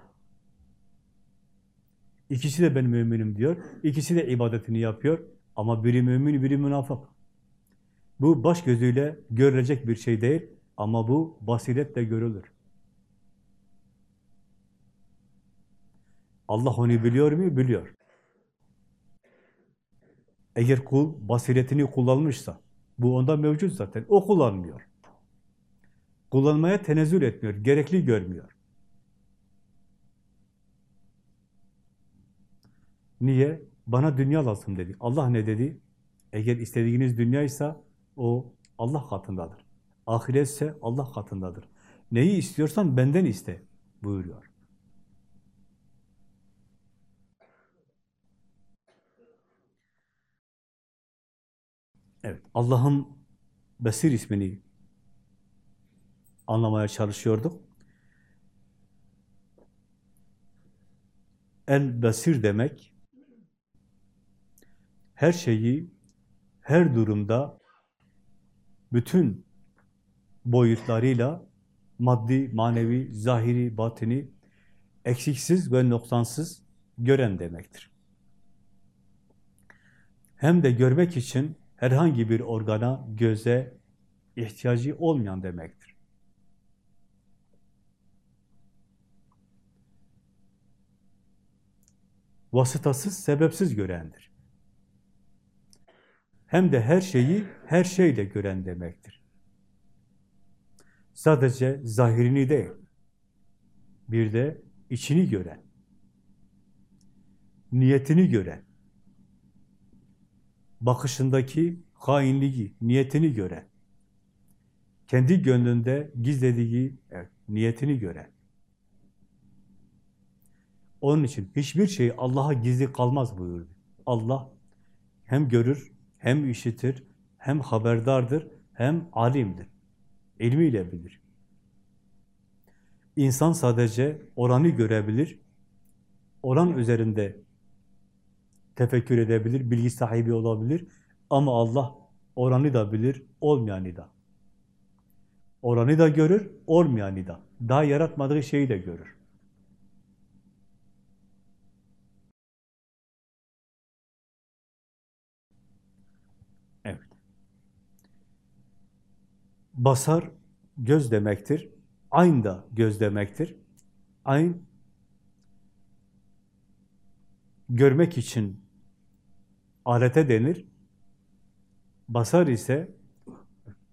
İkisi de ben müminim diyor, ikisi de ibadetini yapıyor ama biri mümin, biri münafık. Bu baş gözüyle görülecek bir şey değil ama bu basiretle görülür. Allah onu biliyor mu? Biliyor. Eğer kul basiretini kullanmışsa, bu onda mevcut zaten, o kullanmıyor. Kullanmaya tenezzül etmiyor, gerekli görmüyor. Niye? Bana dünya lazım dedi. Allah ne dedi? Eğer istediğiniz dünyaysa o Allah katındadır. Ahiretse Allah katındadır. Neyi istiyorsan benden iste buyuruyor. Evet, Allah'ın Besir ismini anlamaya çalışıyorduk. El-Besir demek, her şeyi, her durumda, bütün boyutlarıyla, maddi, manevi, zahiri, batini, eksiksiz ve noksansız gören demektir. Hem de görmek için herhangi bir organa, göze ihtiyacı olmayan demektir. Vasıtasız, sebepsiz görendir. Hem de her şeyi her şeyle gören demektir. Sadece zahirini değil, bir de içini gören, niyetini gören, bakışındaki hainliği, niyetini gören, kendi gönlünde gizlediği evet, niyetini gören. Onun için hiçbir şey Allah'a gizli kalmaz buyurdu. Allah hem görür, hem işitir, hem haberdardır, hem alimdir. İlmiyle bilir. İnsan sadece oranı görebilir, oran üzerinde tefekkür edebilir, bilgi sahibi olabilir ama Allah oranı da bilir, olmayanı da. Oranı da görür, olmayanı da. Daha yaratmadığı şeyi de görür. Evet. Basar göz demektir. Ayn da göz demektir. Ayn görmek için alete denir. Basar ise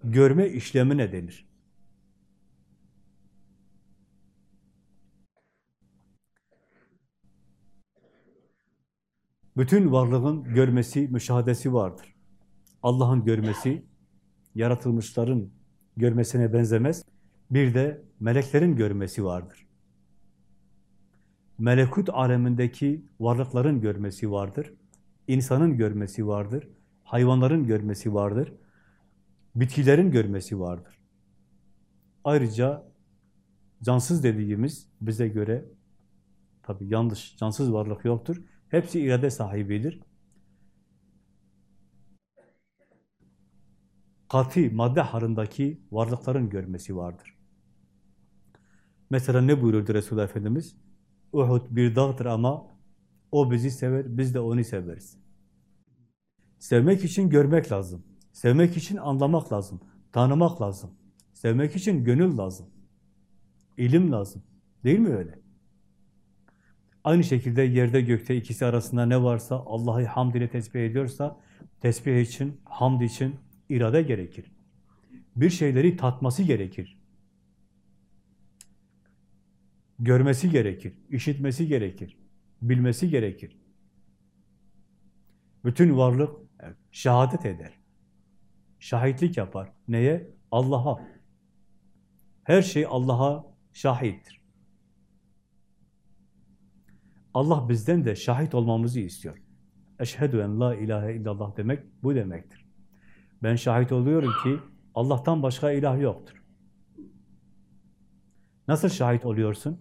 görme işlemine denir. Bütün varlığın görmesi, müşahadesi vardır. Allah'ın görmesi, yaratılmışların görmesine benzemez. Bir de meleklerin görmesi vardır. Melekut alemindeki varlıkların görmesi vardır. İnsanın görmesi vardır. Hayvanların görmesi vardır. Bitkilerin görmesi vardır. Ayrıca cansız dediğimiz bize göre tabi yanlış, cansız varlık yoktur. Hepsi irade sahibidir. Kati madde harındaki varlıkların görmesi vardır. Mesela ne buyururdu Resulullah Efendimiz? Uhud bir dağdır ama o bizi sever, biz de onu severiz. Sevmek için görmek lazım. Sevmek için anlamak lazım. Tanımak lazım. Sevmek için gönül lazım. İlim lazım. Değil mi öyle? Aynı şekilde yerde gökte ikisi arasında ne varsa Allah'ı hamd ile tesbih ediyorsa tesbih için, hamd için irade gerekir. Bir şeyleri tatması gerekir. Görmesi gerekir, işitmesi gerekir, bilmesi gerekir. Bütün varlık şehadet eder. Şahitlik yapar. Neye? Allah'a. Her şey Allah'a şahittir. Allah bizden de şahit olmamızı istiyor. Eşhedü en la ilahe illallah demek bu demektir. Ben şahit oluyorum ki Allah'tan başka ilah yoktur. Nasıl şahit oluyorsun?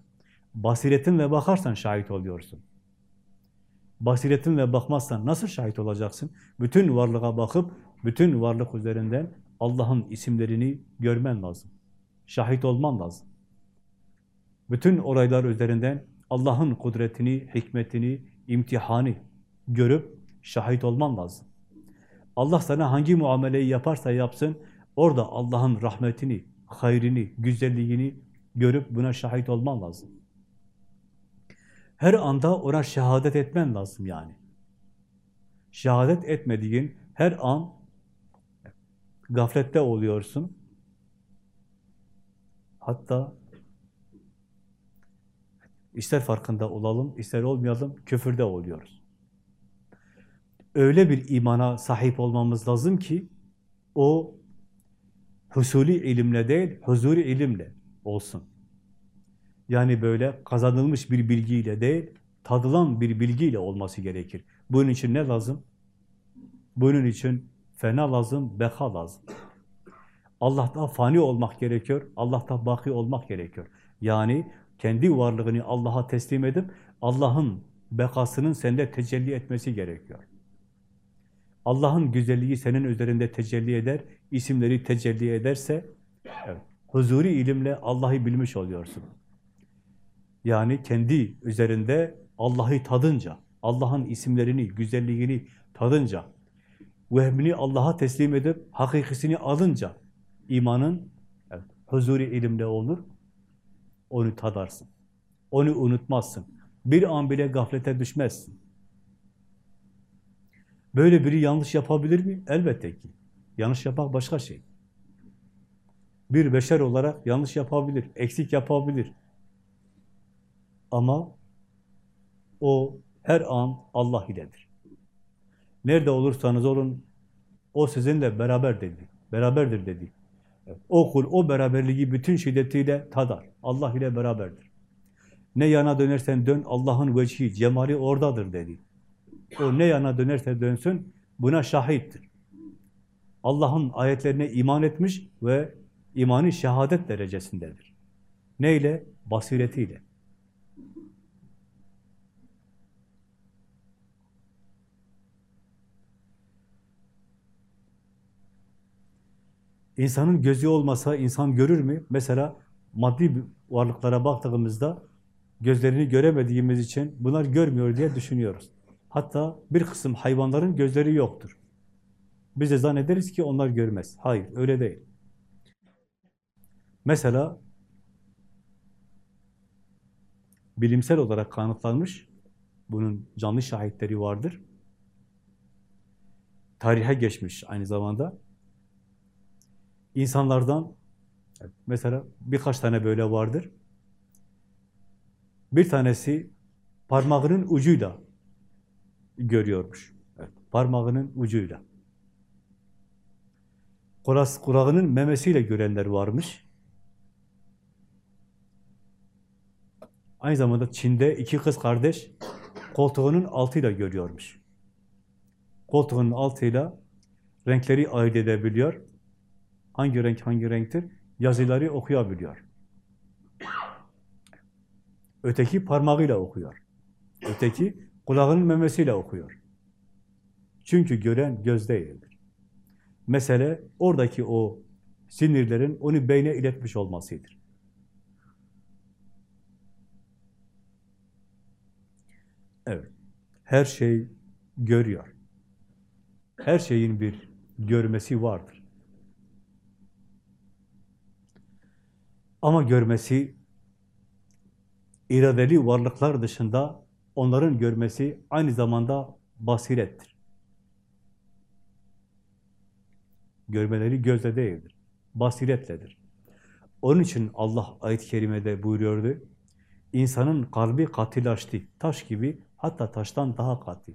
Basiretinle bakarsan şahit oluyorsun. Basiretinle bakmazsan nasıl şahit olacaksın? Bütün varlığa bakıp, bütün varlık üzerinden Allah'ın isimlerini görmen lazım. Şahit olman lazım. Bütün olaylar üzerinden Allah'ın kudretini, hikmetini, imtihanı görüp şahit olman lazım. Allah sana hangi muameleyi yaparsa yapsın, orada Allah'ın rahmetini, hayrini, güzelliğini görüp buna şahit olman lazım. Her anda ona şehadet etmen lazım yani. Şehadet etmediğin her an gaflette oluyorsun. Hatta ister farkında olalım, ister olmayalım, küfürde oluyoruz. Öyle bir imana sahip olmamız lazım ki o husuli ilimle değil, huzuri ilimle olsun. Yani böyle kazanılmış bir bilgiyle değil, tadılan bir bilgiyle olması gerekir. Bunun için ne lazım? Bunun için fena lazım, beka lazım. Allah'ta fani olmak gerekiyor, Allah'ta baki olmak gerekiyor. Yani kendi varlığını Allah'a teslim edip Allah'ın bekasının sende tecelli etmesi gerekiyor. Allah'ın güzelliği senin üzerinde tecelli eder, isimleri tecelli ederse evet, huzuri ilimle Allah'ı bilmiş oluyorsun. Yani kendi üzerinde Allah'ı tadınca, Allah'ın isimlerini, güzelliğini tadınca, vehmini Allah'a teslim edip hakikisini alınca imanın evet, huzuri ilimle olur, onu tadarsın. Onu unutmazsın. Bir an bile gaflete düşmezsin. Böyle biri yanlış yapabilir mi? Elbette ki. Yanlış yapmak başka şey. Bir beşer olarak yanlış yapabilir, eksik yapabilir. Ama o her an Allah iledir. Nerede olursanız olun, o sizinle beraber dedi. Beraberdir dedi. O kul o beraberliği bütün şiddetiyle tadar. Allah ile beraberdir. Ne yana dönersen dön, Allah'ın vecihi, cemali oradadır dedi. O ne yana dönerse dönsün, buna şahittir. Allah'ın ayetlerine iman etmiş ve imanı şehadet derecesindedir. Neyle? Basiretiyle. İnsanın gözü olmasa insan görür mü? Mesela maddi varlıklara baktığımızda gözlerini göremediğimiz için bunlar görmüyor diye düşünüyoruz. Hatta bir kısım hayvanların gözleri yoktur. Biz de zannederiz ki onlar görmez. Hayır, öyle değil. Mesela bilimsel olarak kanıtlanmış, bunun canlı şahitleri vardır. Tarihe geçmiş aynı zamanda. İnsanlardan mesela birkaç tane böyle vardır. Bir tanesi parmağının ucuyla görüyormuş. Evet, parmağının ucuyla. Kuras, kulağının memesiyle görenler varmış. Aynı zamanda Çin'de iki kız kardeş koltuğunun altıyla görüyormuş. Koltuğunun altıyla renkleri ayırt edebiliyor. Hangi renk hangi renktir? Yazıları okuyabiliyor. Öteki parmağıyla okuyor. Öteki kulağının memesiyle okuyor. Çünkü gören göz değildir. Mesele oradaki o sinirlerin onu beyne iletmiş olmasıdır. Evet. Her şey görüyor. Her şeyin bir görmesi vardır. Ama görmesi iradeli varlıklar dışında onların görmesi aynı zamanda basirettir. Görmeleri gözle değildir. Basiretledir. Onun için Allah ayet-i kerimede buyuruyordu. İnsanın kalbi katılaştı. Taş gibi, hatta taştan daha katı.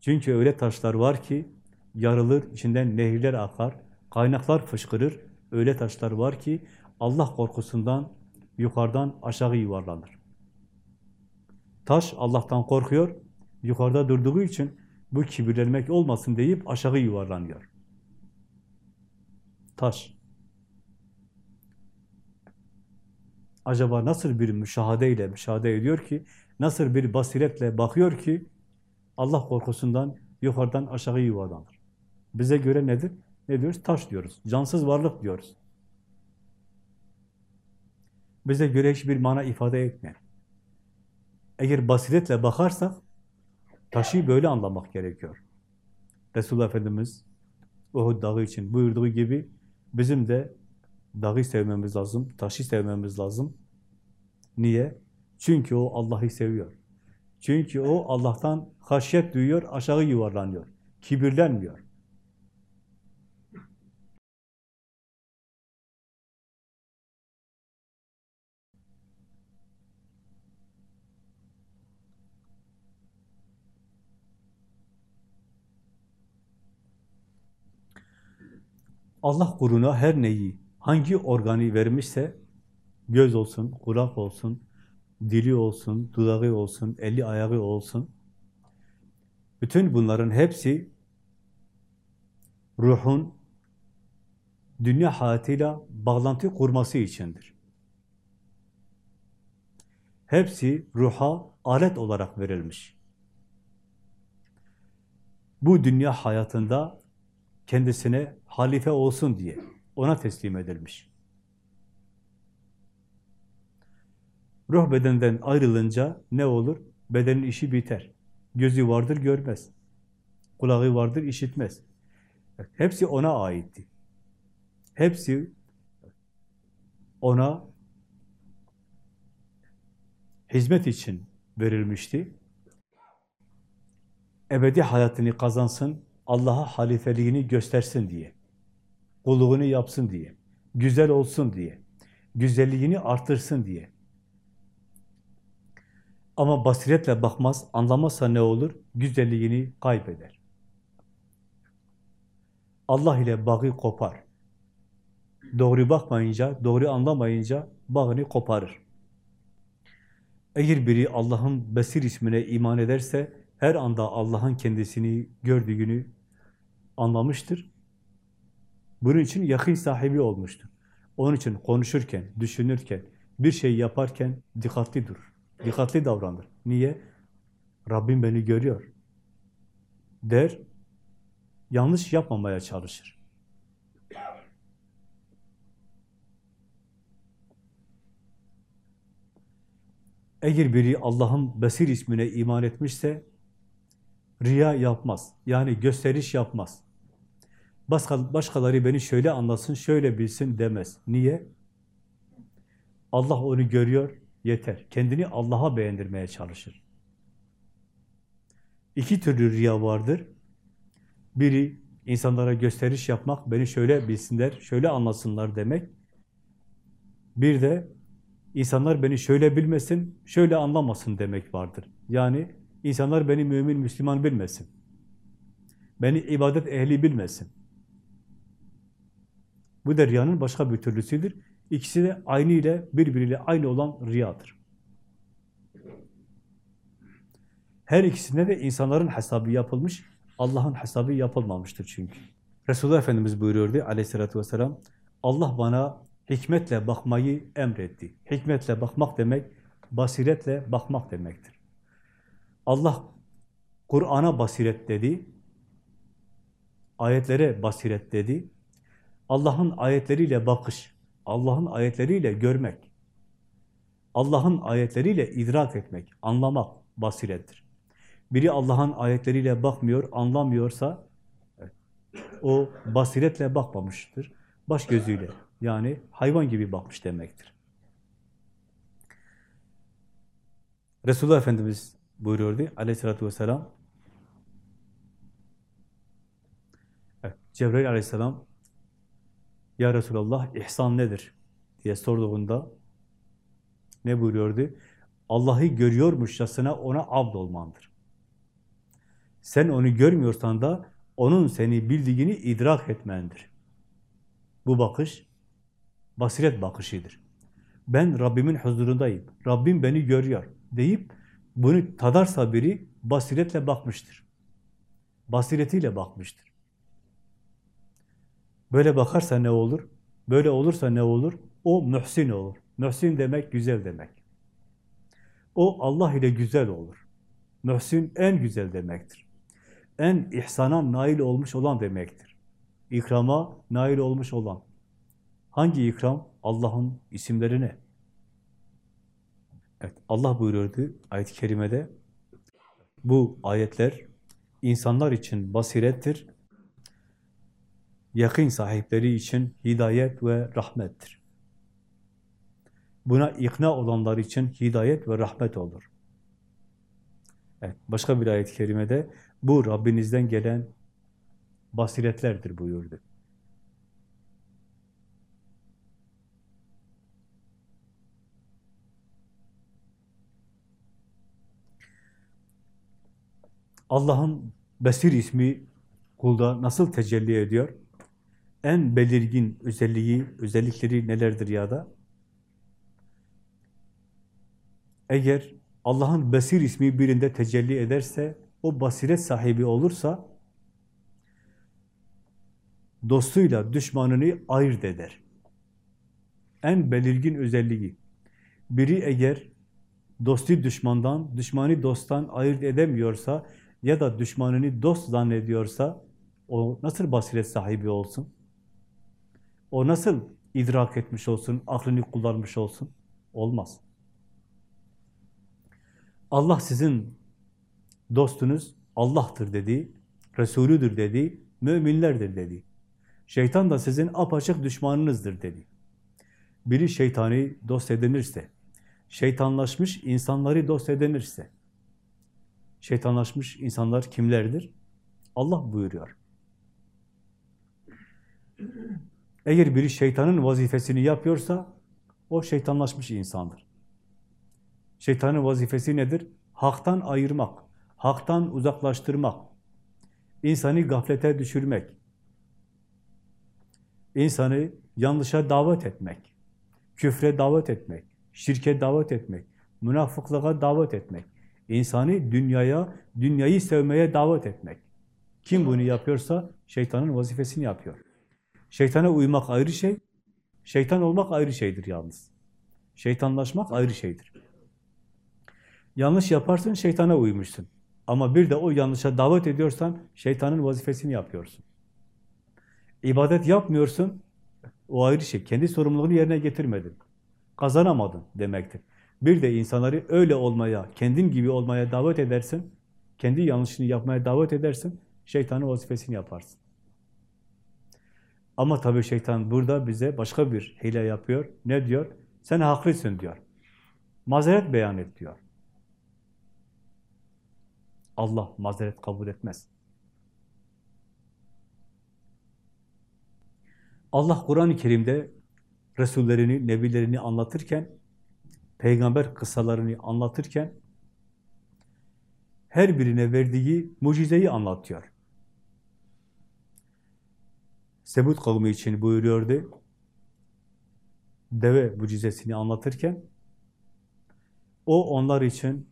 Çünkü öyle taşlar var ki yarılır, içinden nehirler akar, kaynaklar fışkırır. Öyle taşlar var ki Allah korkusundan yukarıdan aşağı yuvarlanır. Taş Allah'tan korkuyor, yukarıda durduğu için bu kibirlenmek olmasın deyip aşağı yuvarlanıyor. Taş. Acaba nasıl bir müşahadeyle müşahede ediyor ki, nasıl bir basiretle bakıyor ki, Allah korkusundan yukarıdan aşağı yuvarlanır. Bize göre nedir? Ne diyoruz? Taş diyoruz. Cansız varlık diyoruz. Bize göre hiçbir mana ifade etmeyen. Eğer basiretle bakarsak, taşı böyle anlamak gerekiyor. Resulullah Efendimiz Uhud dağı için buyurduğu gibi bizim de dağı sevmemiz lazım, taşı sevmemiz lazım. Niye? Çünkü o Allah'ı seviyor. Çünkü o Allah'tan haşyet duyuyor, aşağı yuvarlanıyor. Kibirlenmiyor. Allah kuruna her neyi, hangi organi vermişse, göz olsun, kulak olsun, dili olsun, dudağı olsun, eli ayağı olsun, bütün bunların hepsi ruhun dünya hayatıyla bağlantı kurması içindir. Hepsi ruha alet olarak verilmiş. Bu dünya hayatında kendisine halife olsun diye ona teslim edilmiş. Ruh bedenden ayrılınca ne olur? Bedenin işi biter. Gözü vardır görmez. Kulağı vardır işitmez. Hepsi ona aitti. Hepsi ona hizmet için verilmişti. Ebedi hayatını kazansın, Allah'a halifeliğini göstersin diye, kulluğunu yapsın diye, güzel olsun diye, güzelliğini artırsın diye. Ama basiretle bakmaz, anlamazsa ne olur? Güzelliğini kaybeder. Allah ile bağı kopar. Doğru bakmayınca, doğru anlamayınca bağını koparır. Eğer biri Allah'ın Besir ismine iman ederse, her anda Allah'ın kendisini gördüğünü anlamıştır. Bunun için yakın sahibi olmuştur. Onun için konuşurken, düşünürken, bir şey yaparken dikkatli dur. Dikkatli davranır. Niye? Rabbim beni görüyor. Der, yanlış yapmamaya çalışır. Eğer biri Allah'ın Besir ismine iman etmişse, riya yapmaz. Yani gösteriş yapmaz. Başka, başkaları beni şöyle anlasın, şöyle bilsin demez. Niye? Allah onu görüyor, yeter. Kendini Allah'a beğendirmeye çalışır. İki türlü riya vardır. Biri insanlara gösteriş yapmak, beni şöyle bilsinler, şöyle anlasınlar demek. Bir de insanlar beni şöyle bilmesin, şöyle anlamasın demek vardır. Yani insanlar beni mümin, Müslüman bilmesin. Beni ibadet ehli bilmesin. Bu da riyanın başka bir türlüsüdür. İkisi de aynı ile birbiriyle aynı olan riyadır. Her ikisinde de insanların hesabı yapılmış, Allah'ın hesabı yapılmamıştır çünkü. Resulullah Efendimiz buyuruyordu aleyhissalatü vesselam, Allah bana hikmetle bakmayı emretti. Hikmetle bakmak demek, basiretle bakmak demektir. Allah Kur'an'a basiret dedi, ayetlere basiret dedi, Allah'ın ayetleriyle bakış, Allah'ın ayetleriyle görmek, Allah'ın ayetleriyle idrak etmek, anlamak basirettir. Biri Allah'ın ayetleriyle bakmıyor, anlamıyorsa o basiretle bakmamıştır. Baş gözüyle yani hayvan gibi bakmış demektir. Resulullah Efendimiz buyuruyordu aleyhissalatü vesselam. Evet, Cebrail aleyhisselam Ya Resulallah ihsan nedir? diye sorduğunda ne buyuruyordu? Allah'ı görüyormuşçasına ona abd olmandır. Sen onu görmüyorsan da onun seni bildiğini idrak etmendir. Bu bakış basiret bakışıdır. Ben Rabbimin huzurundayım. Rabbim beni görüyor deyip bunu tadarsa biri basiretle bakmıştır. Basiretiyle bakmıştır. Böyle bakarsa ne olur? Böyle olursa ne olur? O mühsin olur. Mühsin demek güzel demek. O Allah ile güzel olur. Mühsin en güzel demektir. En ihsana nail olmuş olan demektir. İkrama nail olmuş olan. Hangi ikram? Allah'ın isimlerine. Evet, Allah buyuruyordu ayet-i kerimede. Bu ayetler insanlar için basirettir. Yakın sahipleri için hidayet ve rahmettir. Buna ikna olanlar için hidayet ve rahmet olur. Evet, başka bir ayet-i kerimede bu Rabbinizden gelen basiretlerdir buyurdu. Allah'ın Besir ismi kulda nasıl tecelli ediyor? En belirgin özelliği, özellikleri nelerdir ya da? Eğer Allah'ın Besir ismi birinde tecelli ederse, o basiret sahibi olursa, dostuyla düşmanını ayırt eder. En belirgin özelliği. Biri eğer dostu düşmandan, düşmanı dosttan ayırt edemiyorsa ya da düşmanını dost zannediyorsa o nasıl basiret sahibi olsun? O nasıl idrak etmiş olsun, aklını kullanmış olsun? Olmaz. Allah sizin dostunuz Allah'tır dedi, Resulüdür dedi, müminlerdir dedi. Şeytan da sizin apaçık düşmanınızdır dedi. Biri şeytani dost edinirse, şeytanlaşmış insanları dost edinirse, şeytanlaşmış insanlar kimlerdir? Allah buyuruyor. Eğer biri şeytanın vazifesini yapıyorsa, o şeytanlaşmış insandır. Şeytanın vazifesi nedir? Haktan ayırmak, haktan uzaklaştırmak, insanı gaflete düşürmek, insanı yanlışa davet etmek, küfre davet etmek, şirke davet etmek, münafıklığa davet etmek, insanı dünyaya, dünyayı sevmeye davet etmek. Kim bunu yapıyorsa şeytanın vazifesini yapıyor. Şeytana uymak ayrı şey, şeytan olmak ayrı şeydir yalnız. Şeytanlaşmak ayrı şeydir. Yanlış yaparsın, şeytana uymuşsun. Ama bir de o yanlışa davet ediyorsan, şeytanın vazifesini yapıyorsun. İbadet yapmıyorsun, o ayrı şey. Kendi sorumluluğunu yerine getirmedin. Kazanamadın demektir. Bir de insanları öyle olmaya, kendin gibi olmaya davet edersin, kendi yanlışını yapmaya davet edersin, şeytanın vazifesini yaparsın. Ama tabii şeytan burada bize başka bir hile yapıyor. Ne diyor? Sen haklısın diyor. Mazeret beyan et diyor. Allah mazeret kabul etmez. Allah Kur'an-ı Kerim'de Resullerini, Nebilerini anlatırken, peygamber kıssalarını anlatırken, her birine verdiği mucizeyi anlatıyor. Sebut kavmi için buyuruyordu. Deve mucizesini anlatırken, o onlar için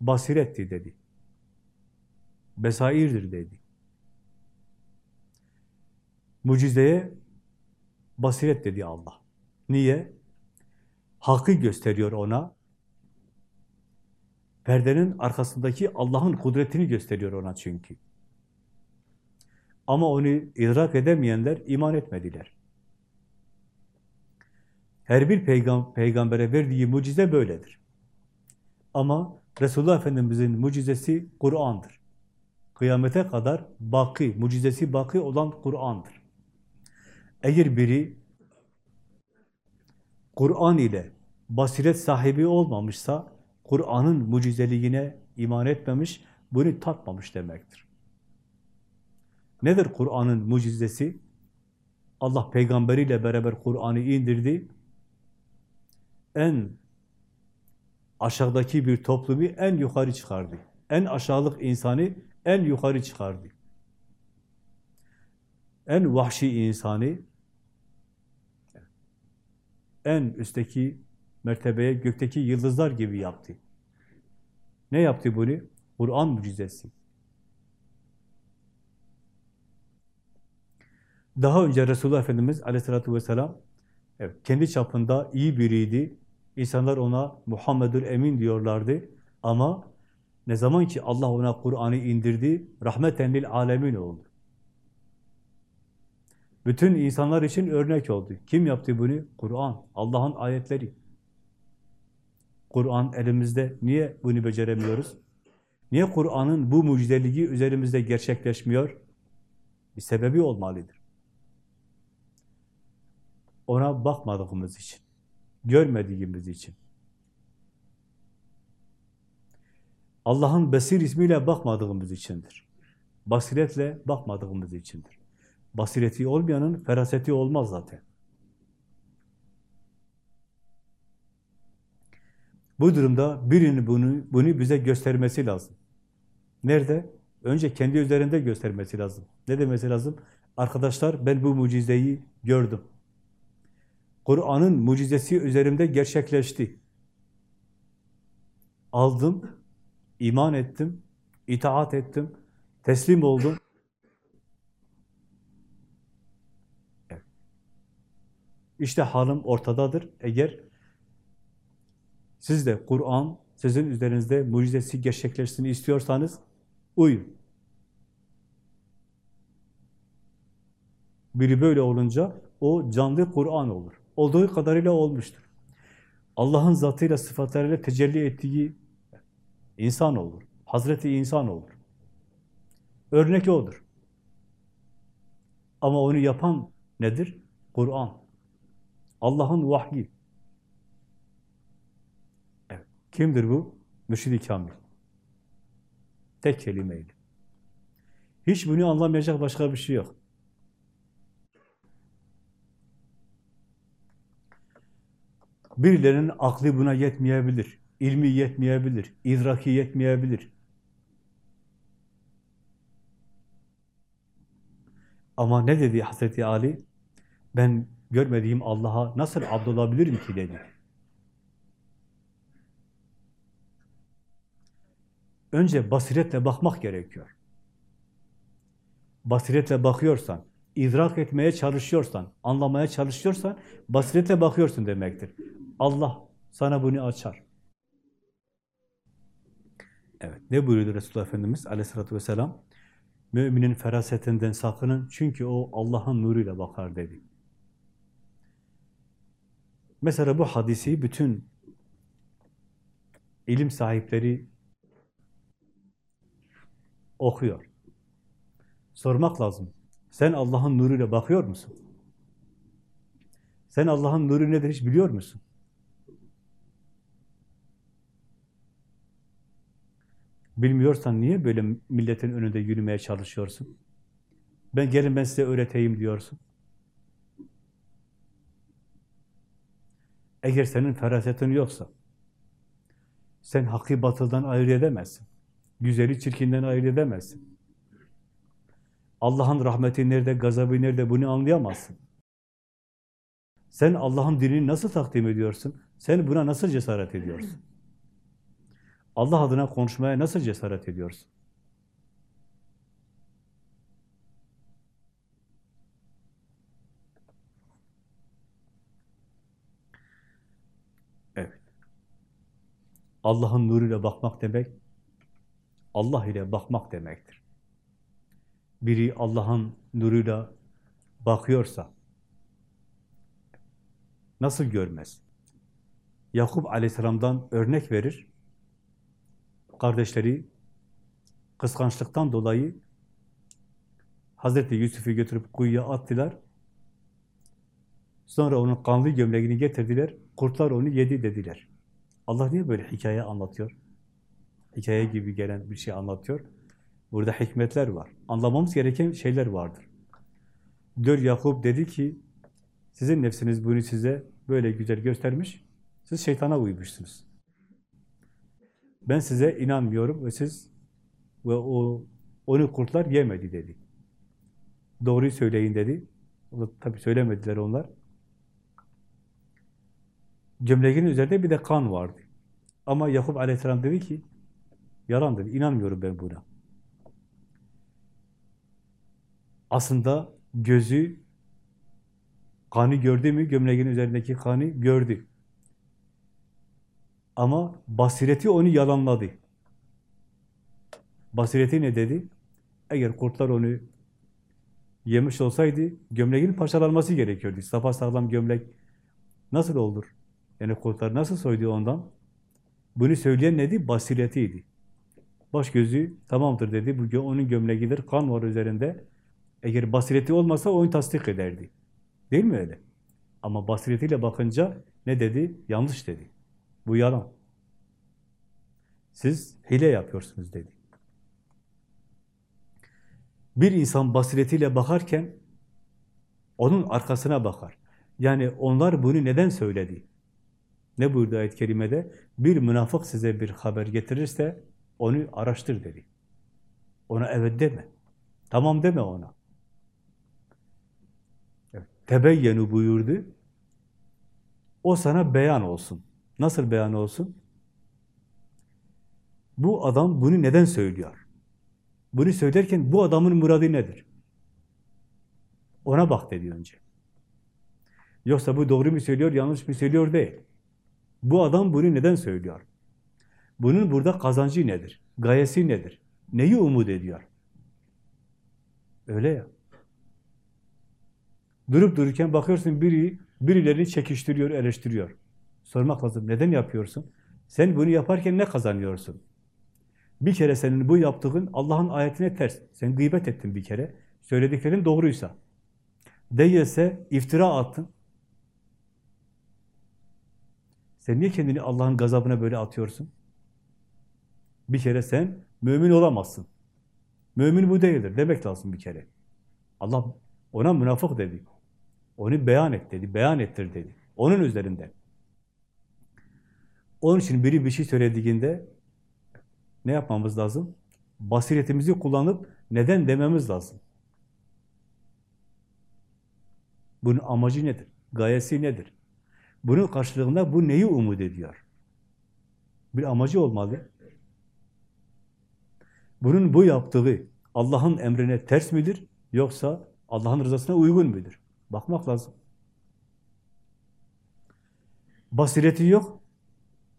basiretti dedi. Besairdir dedi. Mucizeye basiret dedi Allah. Niye? Hakkı gösteriyor ona. Perdenin arkasındaki Allah'ın kudretini gösteriyor ona çünkü. Ama onu idrak edemeyenler iman etmediler. Her bir peygam peygambere verdiği mucize böyledir. Ama Resulullah Efendimiz'in mucizesi Kur'an'dır. Kıyamete kadar baki, mucizesi baki olan Kur'an'dır. Eğer biri Kur'an ile basiret sahibi olmamışsa, Kur'an'ın mucizeliğine iman etmemiş, bunu tatmamış demektir. Nedir Kur'an'ın mucizesi? Allah peygamberiyle beraber Kur'an'ı indirdi. En aşağıdaki bir toplumu en yukarı çıkardı. En aşağılık insanı en yukarı çıkardı. En vahşi insanı en üstteki mertebeye gökteki yıldızlar gibi yaptı. Ne yaptı bunu? Kur'an mucizesi. Daha önce Resulullah Efendimiz aleyhissalatü vesselam evet, kendi çapında iyi biriydi. İnsanlar ona Muhammedül Emin diyorlardı. Ama ne zaman ki Allah ona Kur'an'ı indirdi, rahmeten lil alemin oldu. Bütün insanlar için örnek oldu. Kim yaptı bunu? Kur'an, Allah'ın ayetleri. Kur'an elimizde. Niye bunu beceremiyoruz? Niye Kur'an'ın bu mucizeliği üzerimizde gerçekleşmiyor? Bir sebebi olmalıdır. Ona bakmadığımız için, görmediğimiz için. Allah'ın Besir ismiyle bakmadığımız içindir. Basiretle bakmadığımız içindir. Basireti olmayanın feraseti olmaz zaten. Bu durumda birinin bunu, bunu bize göstermesi lazım. Nerede? Önce kendi üzerinde göstermesi lazım. Ne demesi lazım? Arkadaşlar ben bu mucizeyi gördüm. Kur'an'ın mucizesi üzerimde gerçekleşti. Aldım, iman ettim, itaat ettim, teslim oldum. İşte halim ortadadır. Eğer siz de Kur'an sizin üzerinizde mucizesi gerçekleşsin istiyorsanız uyun. Biri böyle olunca o canlı Kur'an olur. Olduğu kadarıyla olmuştur. Allah'ın zatıyla, sıfatlarıyla tecelli ettiği insan olur. Hazreti insan olur. Örnek odur. Ama onu yapan nedir? Kur'an. Allah'ın vahyi. Evet. Kimdir bu? Mürşid-i Kamil. Tek kelimeyle. Hiç bunu anlamayacak başka bir şey yok. Birilerinin aklı buna yetmeyebilir, ilmi yetmeyebilir, idraki yetmeyebilir. Ama ne dedi Hazreti Ali? Ben görmediğim Allah'a nasıl abd olabilirim ki dedi. Önce basiretle bakmak gerekiyor. Basiretle bakıyorsan, idrak etmeye çalışıyorsan, anlamaya çalışıyorsan, basiretle bakıyorsun demektir. Allah sana bunu açar. Evet, ne buyurdu Resulullah Efendimiz aleyhissalatü vesselam? Müminin ferasetinden sakının çünkü o Allah'ın nuruyla bakar dedi. Mesela bu hadisi bütün ilim sahipleri okuyor. Sormak lazım. Sen Allah'ın nuruyla bakıyor musun? Sen Allah'ın nuru nedir hiç biliyor musun? Bilmiyorsan niye böyle milletin önünde yürümeye çalışıyorsun? Ben gelin ben size öğreteyim diyorsun. Eğer senin ferasetin yoksa, sen hakkı batıldan ayırt edemezsin. Güzeli çirkinden ayırt edemezsin. Allah'ın rahmeti nerede, gazabı nerede bunu anlayamazsın. Sen Allah'ın dinini nasıl takdim ediyorsun? Sen buna nasıl cesaret ediyorsun? Allah adına konuşmaya nasıl cesaret ediyorsun? Evet. Allah'ın nuruyla bakmak demek, Allah ile bakmak demektir. Biri Allah'ın nuruyla bakıyorsa, nasıl görmez? Yakup aleyhisselamdan örnek verir. Kardeşleri kıskançlıktan dolayı Hazreti Yusuf'u götürüp kuyuya attılar. Sonra onun kanlı gömleğini getirdiler. Kurtlar onu yedi dediler. Allah niye böyle hikaye anlatıyor? Hikaye gibi gelen bir şey anlatıyor. Burada hikmetler var. Anlamamız gereken şeyler vardır. Dör Yakup dedi ki, sizin nefsiniz bunu size böyle güzel göstermiş, siz şeytana uymuşsunuz. Ben size inanmıyorum ve siz ve o onu kurtlar yemedi dedi. Doğruyu söyleyin dedi. Tabi söylemediler onlar. Gömleğin üzerinde bir de kan vardı. Ama Yakup aleyhisselam dedi ki, yalan dedi, inanmıyorum ben buna. Aslında gözü kanı gördü mü? Gömleğin üzerindeki kanı gördü. Ama basireti onu yalanladı. Basireti ne dedi? Eğer kurtlar onu yemiş olsaydı gömleğin parçalanması gerekiyordu. Safa sağlam gömlek nasıl olur? Yani kurtlar nasıl soydu ondan? Bunu söyleyen neydi? Basiretiydi. Baş gözü tamamdır dedi. Bu onun gömleğidir. Kan var üzerinde. Eğer basireti olmasa onu tasdik ederdi. Değil mi öyle? Ama basiretiyle bakınca ne dedi? Yanlış dedi. Bu yalan. Siz hile yapıyorsunuz dedi. Bir insan basiretiyle bakarken onun arkasına bakar. Yani onlar bunu neden söyledi? Ne buyurdu ayet-i kerimede? Bir münafık size bir haber getirirse onu araştır dedi. Ona evet deme. Tamam deme ona. Tebeyyenu buyurdu. O sana beyan olsun. Nasıl beyan olsun? Bu adam bunu neden söylüyor? Bunu söylerken bu adamın muradı nedir? Ona bak dedi önce. Yoksa bu doğru mu söylüyor, yanlış mı söylüyor değil. Bu adam bunu neden söylüyor? Bunun burada kazancı nedir? Gayesi nedir? Neyi umut ediyor? Öyle ya. Durup dururken bakıyorsun biri birilerini çekiştiriyor, eleştiriyor. Sormak lazım. Neden yapıyorsun? Sen bunu yaparken ne kazanıyorsun? Bir kere senin bu yaptığın Allah'ın ayetine ters. Sen gıybet ettin bir kere. Söylediklerin doğruysa. Değilse iftira attın. Sen niye kendini Allah'ın gazabına böyle atıyorsun? Bir kere sen mümin olamazsın. Mümin bu değildir demek lazım bir kere. Allah ona münafık dedi. Onu beyan et dedi, beyan ettir dedi. Onun üzerinden. Onun için biri bir şey söylediğinde ne yapmamız lazım? Basiretimizi kullanıp neden dememiz lazım. Bunun amacı nedir? Gayesi nedir? Bunun karşılığında bu neyi umut ediyor? Bir amacı olmalı. Bunun bu yaptığı Allah'ın emrine ters midir? Yoksa Allah'ın rızasına uygun mudur? Bakmak lazım. Basireti yok.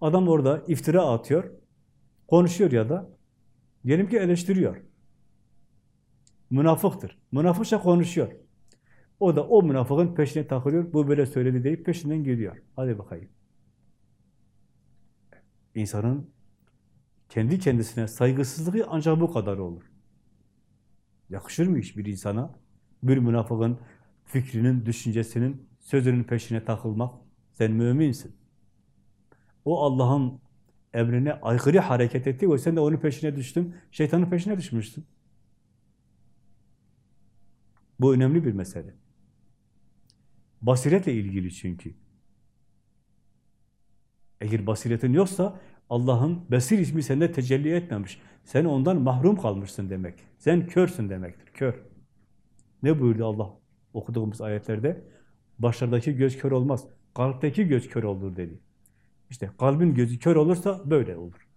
Adam orada iftira atıyor. Konuşuyor ya da diyelim ki eleştiriyor. Münafıktır. Münafıkça konuşuyor. O da o münafığın peşine takılıyor. Bu böyle söyledi deyip peşinden gidiyor. Hadi bakayım. İnsanın kendi kendisine saygısızlığı ancak bu kadar olur. Yakışır mı iş bir insana? Bir münafığın fikrinin, düşüncesinin, sözünün peşine takılmak. Sen müminsin. O Allah'ın emrine aykırı hareket etti ve sen de onun peşine düştün, şeytanın peşine düşmüşsün. Bu önemli bir mesele. Basiretle ilgili çünkü. Eğer basiretin yoksa Allah'ın Besir ismi sende tecelli etmemiş. Sen ondan mahrum kalmışsın demek. Sen körsün demektir, kör. Ne buyurdu Allah okuduğumuz ayetlerde? Başlardaki göz kör olmaz, kalpteki göz kör olur dedi. İşte kalbin gözü kör olursa böyle olur.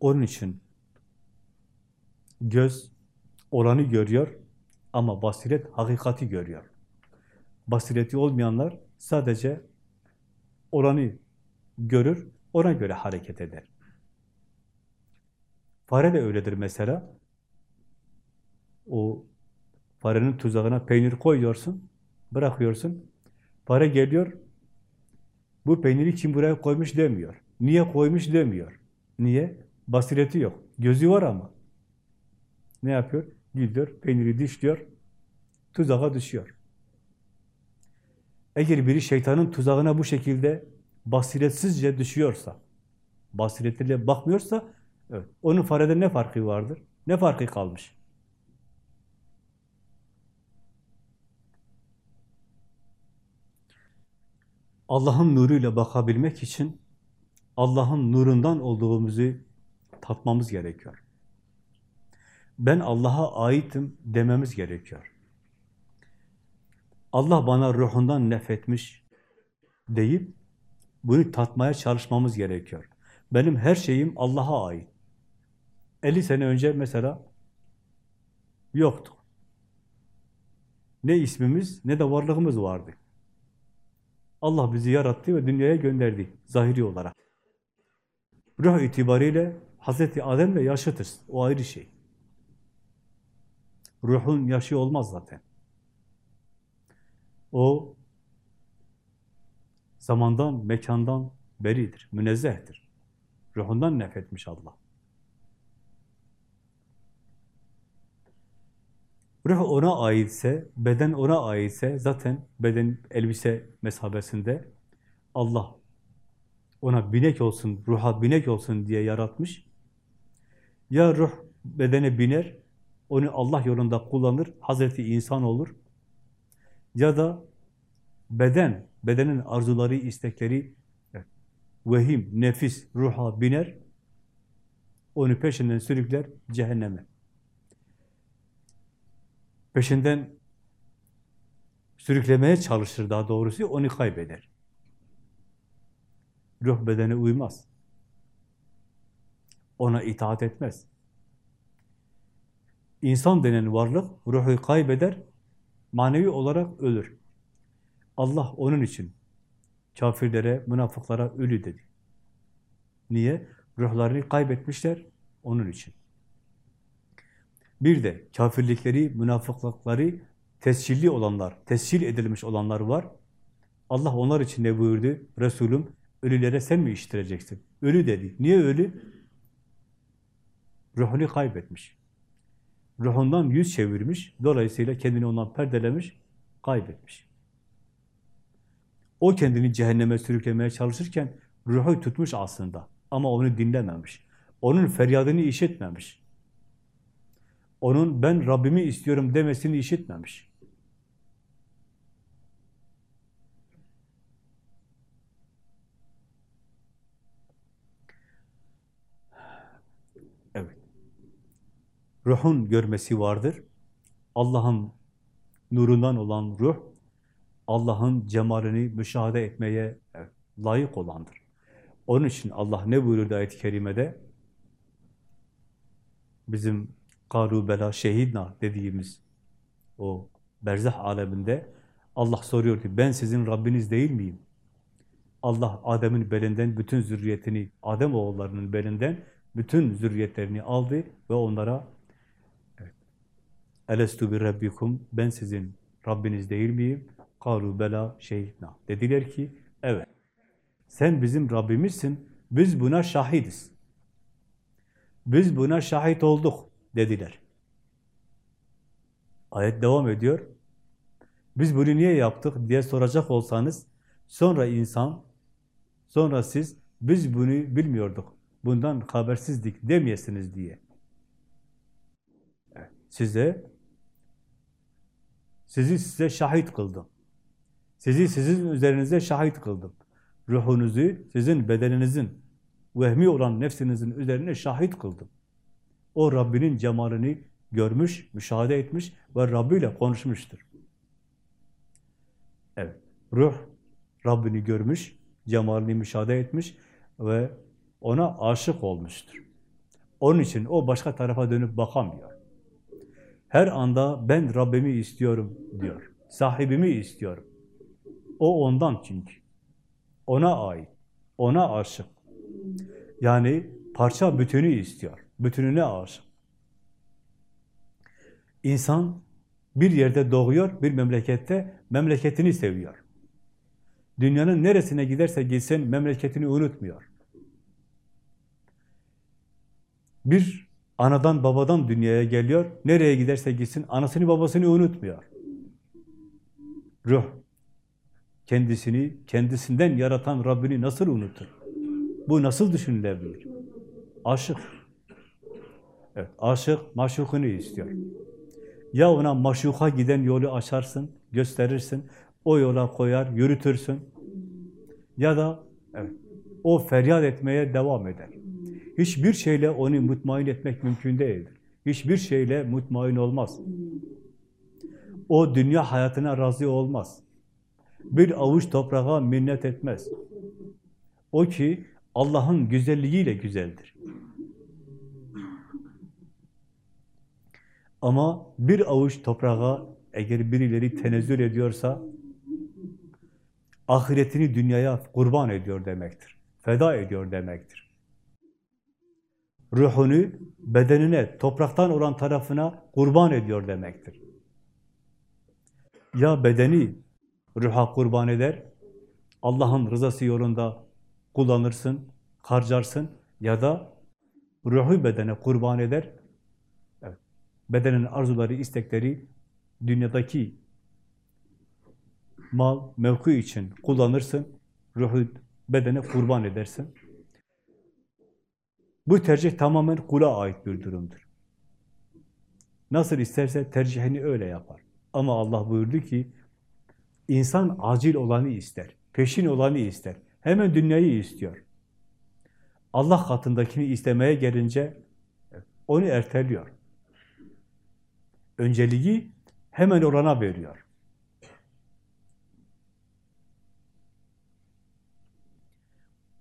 Onun için göz olanı görüyor ama basiret hakikati görüyor. Basireti olmayanlar sadece olanı görür, ona göre hareket eder. Fare de öyledir mesela. O farenin tuzağına peynir koyuyorsun, bırakıyorsun. Fare geliyor, bu peyniri kim buraya koymuş demiyor. Niye koymuş demiyor. Niye? Basireti yok. Gözü var ama. Ne yapıyor? Gidiyor, peyniri dişliyor, tuzağa düşüyor. Eğer biri şeytanın tuzağına bu şekilde basiretsizce düşüyorsa, basiretiyle bakmıyorsa, evet, onun farede ne farkı vardır? Ne farkı kalmış? Allah'ın nuruyla bakabilmek için Allah'ın nurundan olduğumuzu tatmamız gerekiyor. Ben Allah'a aitim dememiz gerekiyor. Allah bana ruhundan nefretmiş deyip bunu tatmaya çalışmamız gerekiyor. Benim her şeyim Allah'a ait. 50 sene önce mesela yoktu. Ne ismimiz ne de varlığımız vardı. Allah bizi yarattı ve dünyaya gönderdi zahiri olarak. Ruh itibariyle Hazreti Adem'le yaşıtız. O ayrı şey. Ruhun yaşı olmaz zaten. O zamandan, mekandan beridir, münezzehtir. Ruhundan nefretmiş Allah. Ruh ona aitse, beden ona aitse zaten beden elbise mesabesinde Allah ona binek olsun, ruha binek olsun diye yaratmış. Ya ruh bedene biner, onu Allah yolunda kullanır, Hazreti insan olur. Ya da beden, bedenin arzuları, istekleri, vehim, nefis, ruha biner, onu peşinden sürükler cehenneme. Peşinden sürüklemeye çalışır daha doğrusu, onu kaybeder. Ruh bedene uymaz. Ona itaat etmez. İnsan denen varlık ruhu kaybeder, manevi olarak ölür. Allah onun için kafirlere, münafıklara ölü dedi. Niye? Ruhlarını kaybetmişler onun için. Bir de kafirlikleri, münafıklıkları tescilli olanlar, tescil edilmiş olanlar var. Allah onlar için ne buyurdu? Resulüm, ölülere sen mi iştireceksin? Ölü dedi. Niye ölü? Ruhunu kaybetmiş. Ruhundan yüz çevirmiş. Dolayısıyla kendini ondan perdelemiş, kaybetmiş. O kendini cehenneme sürüklemeye çalışırken ruhu tutmuş aslında. Ama onu dinlememiş. Onun feryadını işitmemiş. Onun ben Rabbimi istiyorum demesini işitmemiş. Evet. Ruhun görmesi vardır. Allah'ın nurundan olan ruh, Allah'ın cemalini müşahede etmeye layık olandır. Onun için Allah ne buyurdu ayet-i kerimede? Bizim karu bela şehidna dediğimiz o berzah aleminde Allah soruyor ki ben sizin Rabbiniz değil miyim? Allah Adem'in belinden bütün zürriyetini, Adem oğullarının belinden bütün zürriyetlerini aldı ve onlara Elestu bir rabbikum ben sizin Rabbiniz değil miyim? Karu bela şehidna. Dediler ki evet. Sen bizim Rabbimizsin. Biz buna şahidiz. Biz buna şahit olduk dediler. Ayet devam ediyor. Biz bunu niye yaptık diye soracak olsanız sonra insan, sonra siz biz bunu bilmiyorduk. Bundan habersizdik demeyesiniz diye. Size sizi size şahit kıldım. Sizi sizin üzerinize şahit kıldım. Ruhunuzu sizin bedeninizin, vehmi olan nefsinizin üzerine şahit kıldım. O Rabbinin cemalini görmüş, müşahede etmiş ve Rabbi ile konuşmuştur. Evet, ruh Rabbini görmüş, cemalini müşahede etmiş ve ona aşık olmuştur. Onun için o başka tarafa dönüp bakamıyor. Her anda ben Rabbimi istiyorum diyor. Sahibimi istiyorum. O ondan çünkü. Ona ait. Ona aşık. Yani parça bütünü istiyor. Bütününe aşık. İnsan bir yerde doğuyor, bir memlekette memleketini seviyor. Dünyanın neresine giderse gitsin memleketini unutmuyor. Bir anadan babadan dünyaya geliyor, nereye giderse gitsin anasını babasını unutmuyor. Ruh kendisini, kendisinden yaratan Rabbini nasıl unutur? Bu nasıl düşünülebilir? Aşık. Evet, aşık maşukunu istiyor. Ya ona maşuka giden yolu açarsın, gösterirsin, o yola koyar, yürütürsün. Ya da evet, O feryat etmeye devam eder. Hiçbir şeyle onu mutmain etmek mümkün değildir. Hiçbir şeyle mutmain olmaz. O dünya hayatına razı olmaz. Bir avuç toprağa minnet etmez. O ki Allah'ın güzelliğiyle güzeldir. Ama bir avuç toprağa eğer birileri tenezzül ediyorsa ahiretini dünyaya kurban ediyor demektir. Feda ediyor demektir. Ruhunu bedenine, topraktan olan tarafına kurban ediyor demektir. Ya bedeni ruha kurban eder, Allah'ın rızası yolunda kullanırsın, harcarsın ya da ruhu bedene kurban eder, bedenin arzuları, istekleri dünyadaki mal, mevki için kullanırsın, ruhu bedene kurban edersin. Bu tercih tamamen kula ait bir durumdur. Nasıl isterse tercihini öyle yapar. Ama Allah buyurdu ki, insan acil olanı ister, peşin olanı ister. Hemen dünyayı istiyor. Allah katındakini istemeye gelince onu erteliyor. Önceliği hemen orana veriyor.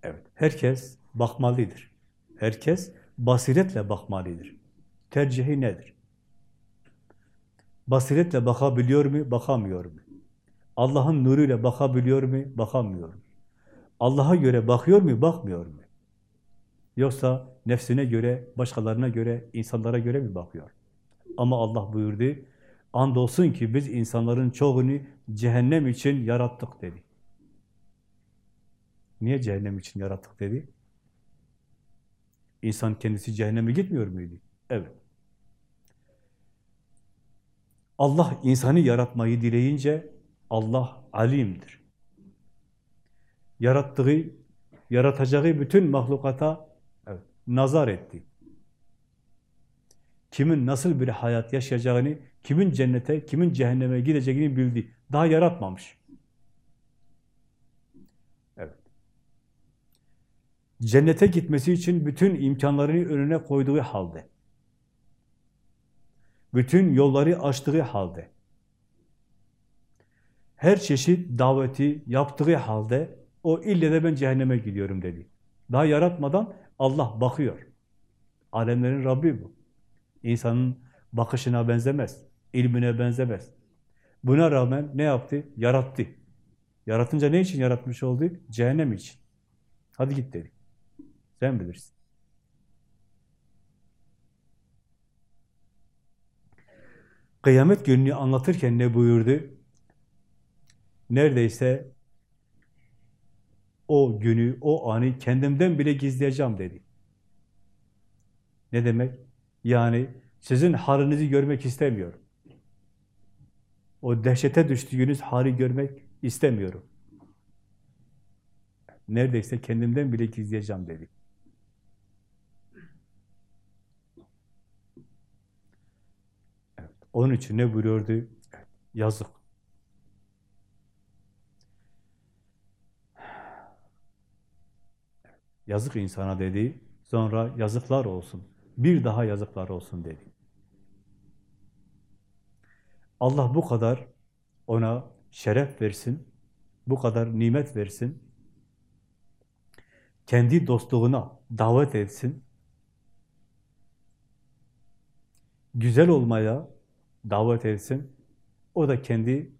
Evet, herkes bakmalıdır. Herkes basiretle bakmalıdır. Tercihi nedir? Basiretle bakabiliyor mu, bakamıyor mu? Allah'ın nuruyla bakabiliyor mu, bakamıyor mu? Allah'a göre bakıyor mu, bakmıyor mu? Yoksa nefsine göre, başkalarına göre, insanlara göre mi bakıyor? Ama Allah buyurdu, andolsun ki biz insanların çoğunu cehennem için yarattık dedi. Niye cehennem için yarattık dedi? İnsan kendisi cehenneme gitmiyor muydu? Evet. Allah insanı yaratmayı dileyince Allah alimdir. Yarattığı, yaratacağı bütün mahlukata evet, nazar etti. Kimin nasıl bir hayat yaşayacağını, kimin cennete, kimin cehenneme gideceğini bildi. Daha yaratmamış. Evet. Cennete gitmesi için bütün imkanlarını önüne koyduğu halde, bütün yolları açtığı halde, her çeşit daveti yaptığı halde o ille de ben cehenneme gidiyorum dedi. Daha yaratmadan Allah bakıyor. Alemlerin Rabbi bu. İnsanın bakışına benzemez, ilmine benzemez. Buna rağmen ne yaptı? Yarattı. Yaratınca ne için yaratmış oldu? Cehennem için. Hadi git dedi. Sen bilirsin. Kıyamet gününü anlatırken ne buyurdu? Neredeyse o günü, o anı kendimden bile gizleyeceğim dedi. Ne demek? Yani sizin halinizi görmek istemiyorum. O dehşete düştüğünüz hali görmek istemiyorum. Neredeyse kendimden bile gizleyeceğim dedi. Evet, onun için ne buyuruyordu? Yazık. Yazık insana dedi. Sonra yazıklar olsun. Bir daha yazıklar olsun dedi. Allah bu kadar ona şeref versin, bu kadar nimet versin, kendi dostluğuna davet etsin, güzel olmaya davet etsin, o da kendi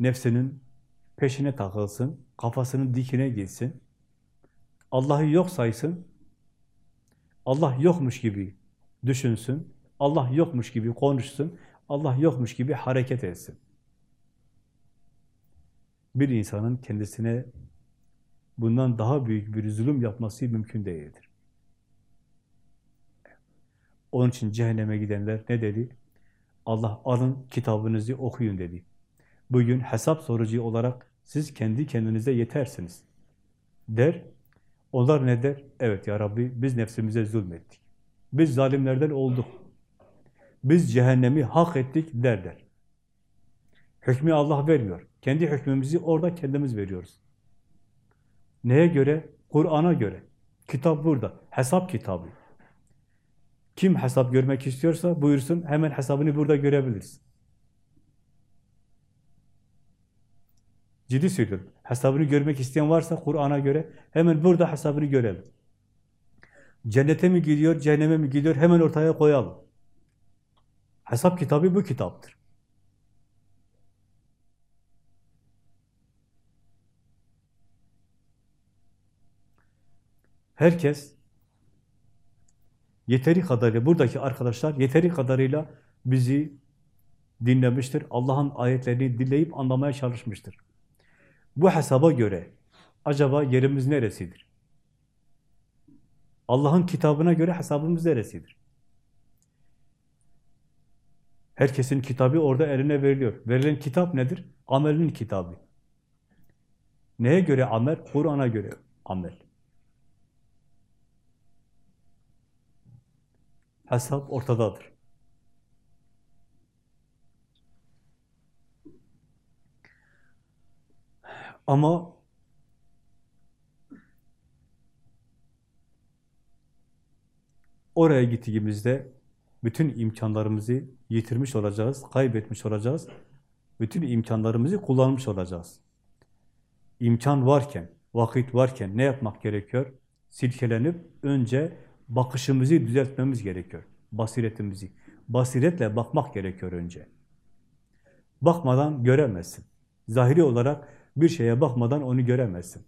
nefsinin peşine takılsın, kafasının dikine gitsin, Allah'ı yok saysın, Allah yokmuş gibi düşünsün, Allah yokmuş gibi konuşsun, Allah yokmuş gibi hareket etsin. Bir insanın kendisine bundan daha büyük bir zulüm yapması mümkün değildir. Onun için cehenneme gidenler ne dedi? Allah alın kitabınızı okuyun dedi. Bugün hesap sorucu olarak siz kendi kendinize yetersiniz. Der, onlar ne der? Evet ya Rabbi biz nefsimize zulmettik. Biz zalimlerden olduk. Biz cehennemi hak ettik derler. Hükmü Allah vermiyor. Kendi hükmümüzü orada kendimiz veriyoruz. Neye göre? Kur'an'a göre. Kitap burada. Hesap kitabı. Kim hesap görmek istiyorsa buyursun hemen hesabını burada görebiliriz. Ciddi söylüyorum. Hesabını görmek isteyen varsa Kur'an'a göre hemen burada hesabını görelim. Cennete mi gidiyor, cehenneme mi gidiyor hemen ortaya koyalım. Hesap kitabı bu kitaptır. Herkes yeteri kadarıyla, buradaki arkadaşlar yeteri kadarıyla bizi dinlemiştir. Allah'ın ayetlerini dinleyip anlamaya çalışmıştır. Bu hesaba göre acaba yerimiz neresidir? Allah'ın kitabına göre hesabımız neresidir? Herkesin kitabı orada eline veriliyor. Verilen kitap nedir? Amelin kitabı. Neye göre amel? Kur'an'a göre amel. Hesap ortadadır. Ama oraya gittiğimizde bütün imkanlarımızı yitirmiş olacağız, kaybetmiş olacağız. Bütün imkanlarımızı kullanmış olacağız. İmkan varken, vakit varken ne yapmak gerekiyor? Silkelenip önce bakışımızı düzeltmemiz gerekiyor. Basiretimizi. Basiretle bakmak gerekiyor önce. Bakmadan göremezsin. Zahiri olarak bir şeye bakmadan onu göremezsin.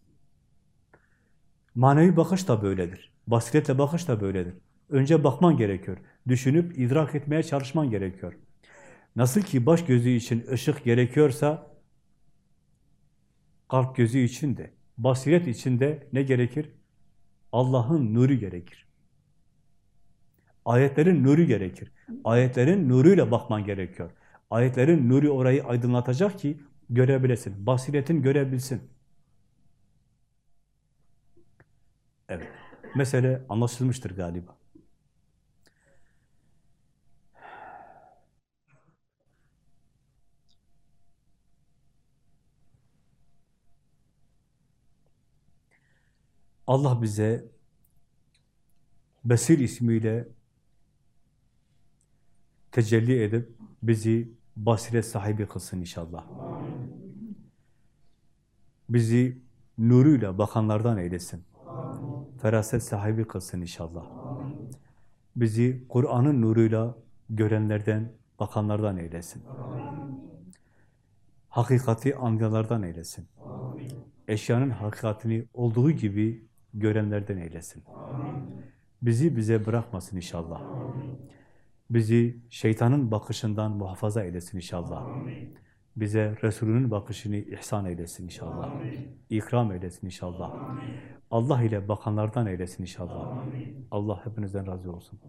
Manevi bakış da böyledir. Basiretle bakış da böyledir. Önce bakman gerekiyor. Düşünüp idrak etmeye çalışman gerekiyor. Nasıl ki baş gözü için ışık gerekiyorsa kalp gözü için de, basiret için de ne gerekir? Allah'ın nuru gerekir. Ayetlerin nuru gerekir. Ayetlerin nuruyla bakman gerekiyor. Ayetlerin nuru orayı aydınlatacak ki görebilesin. Basiretin görebilsin. Evet. Mesele anlaşılmıştır galiba. Allah bize Besir ismiyle tecelli edip bizi basiret sahibi kılsın inşallah. Bizi nuruyla bakanlardan eylesin. Feraset sahibi kılsın inşallah. Bizi Kur'an'ın nuruyla görenlerden, bakanlardan eylesin. Hakikati anlayanlardan eylesin. Eşyanın hakikatini olduğu gibi görenlerden eylesin. Bizi bize bırakmasın inşallah. Bizi şeytanın bakışından muhafaza eylesin inşallah. Bize Resulünün bakışını ihsan eylesin inşallah. İkram eylesin inşallah. Allah ile bakanlardan eylesin inşallah. Allah hepinizden razı olsun.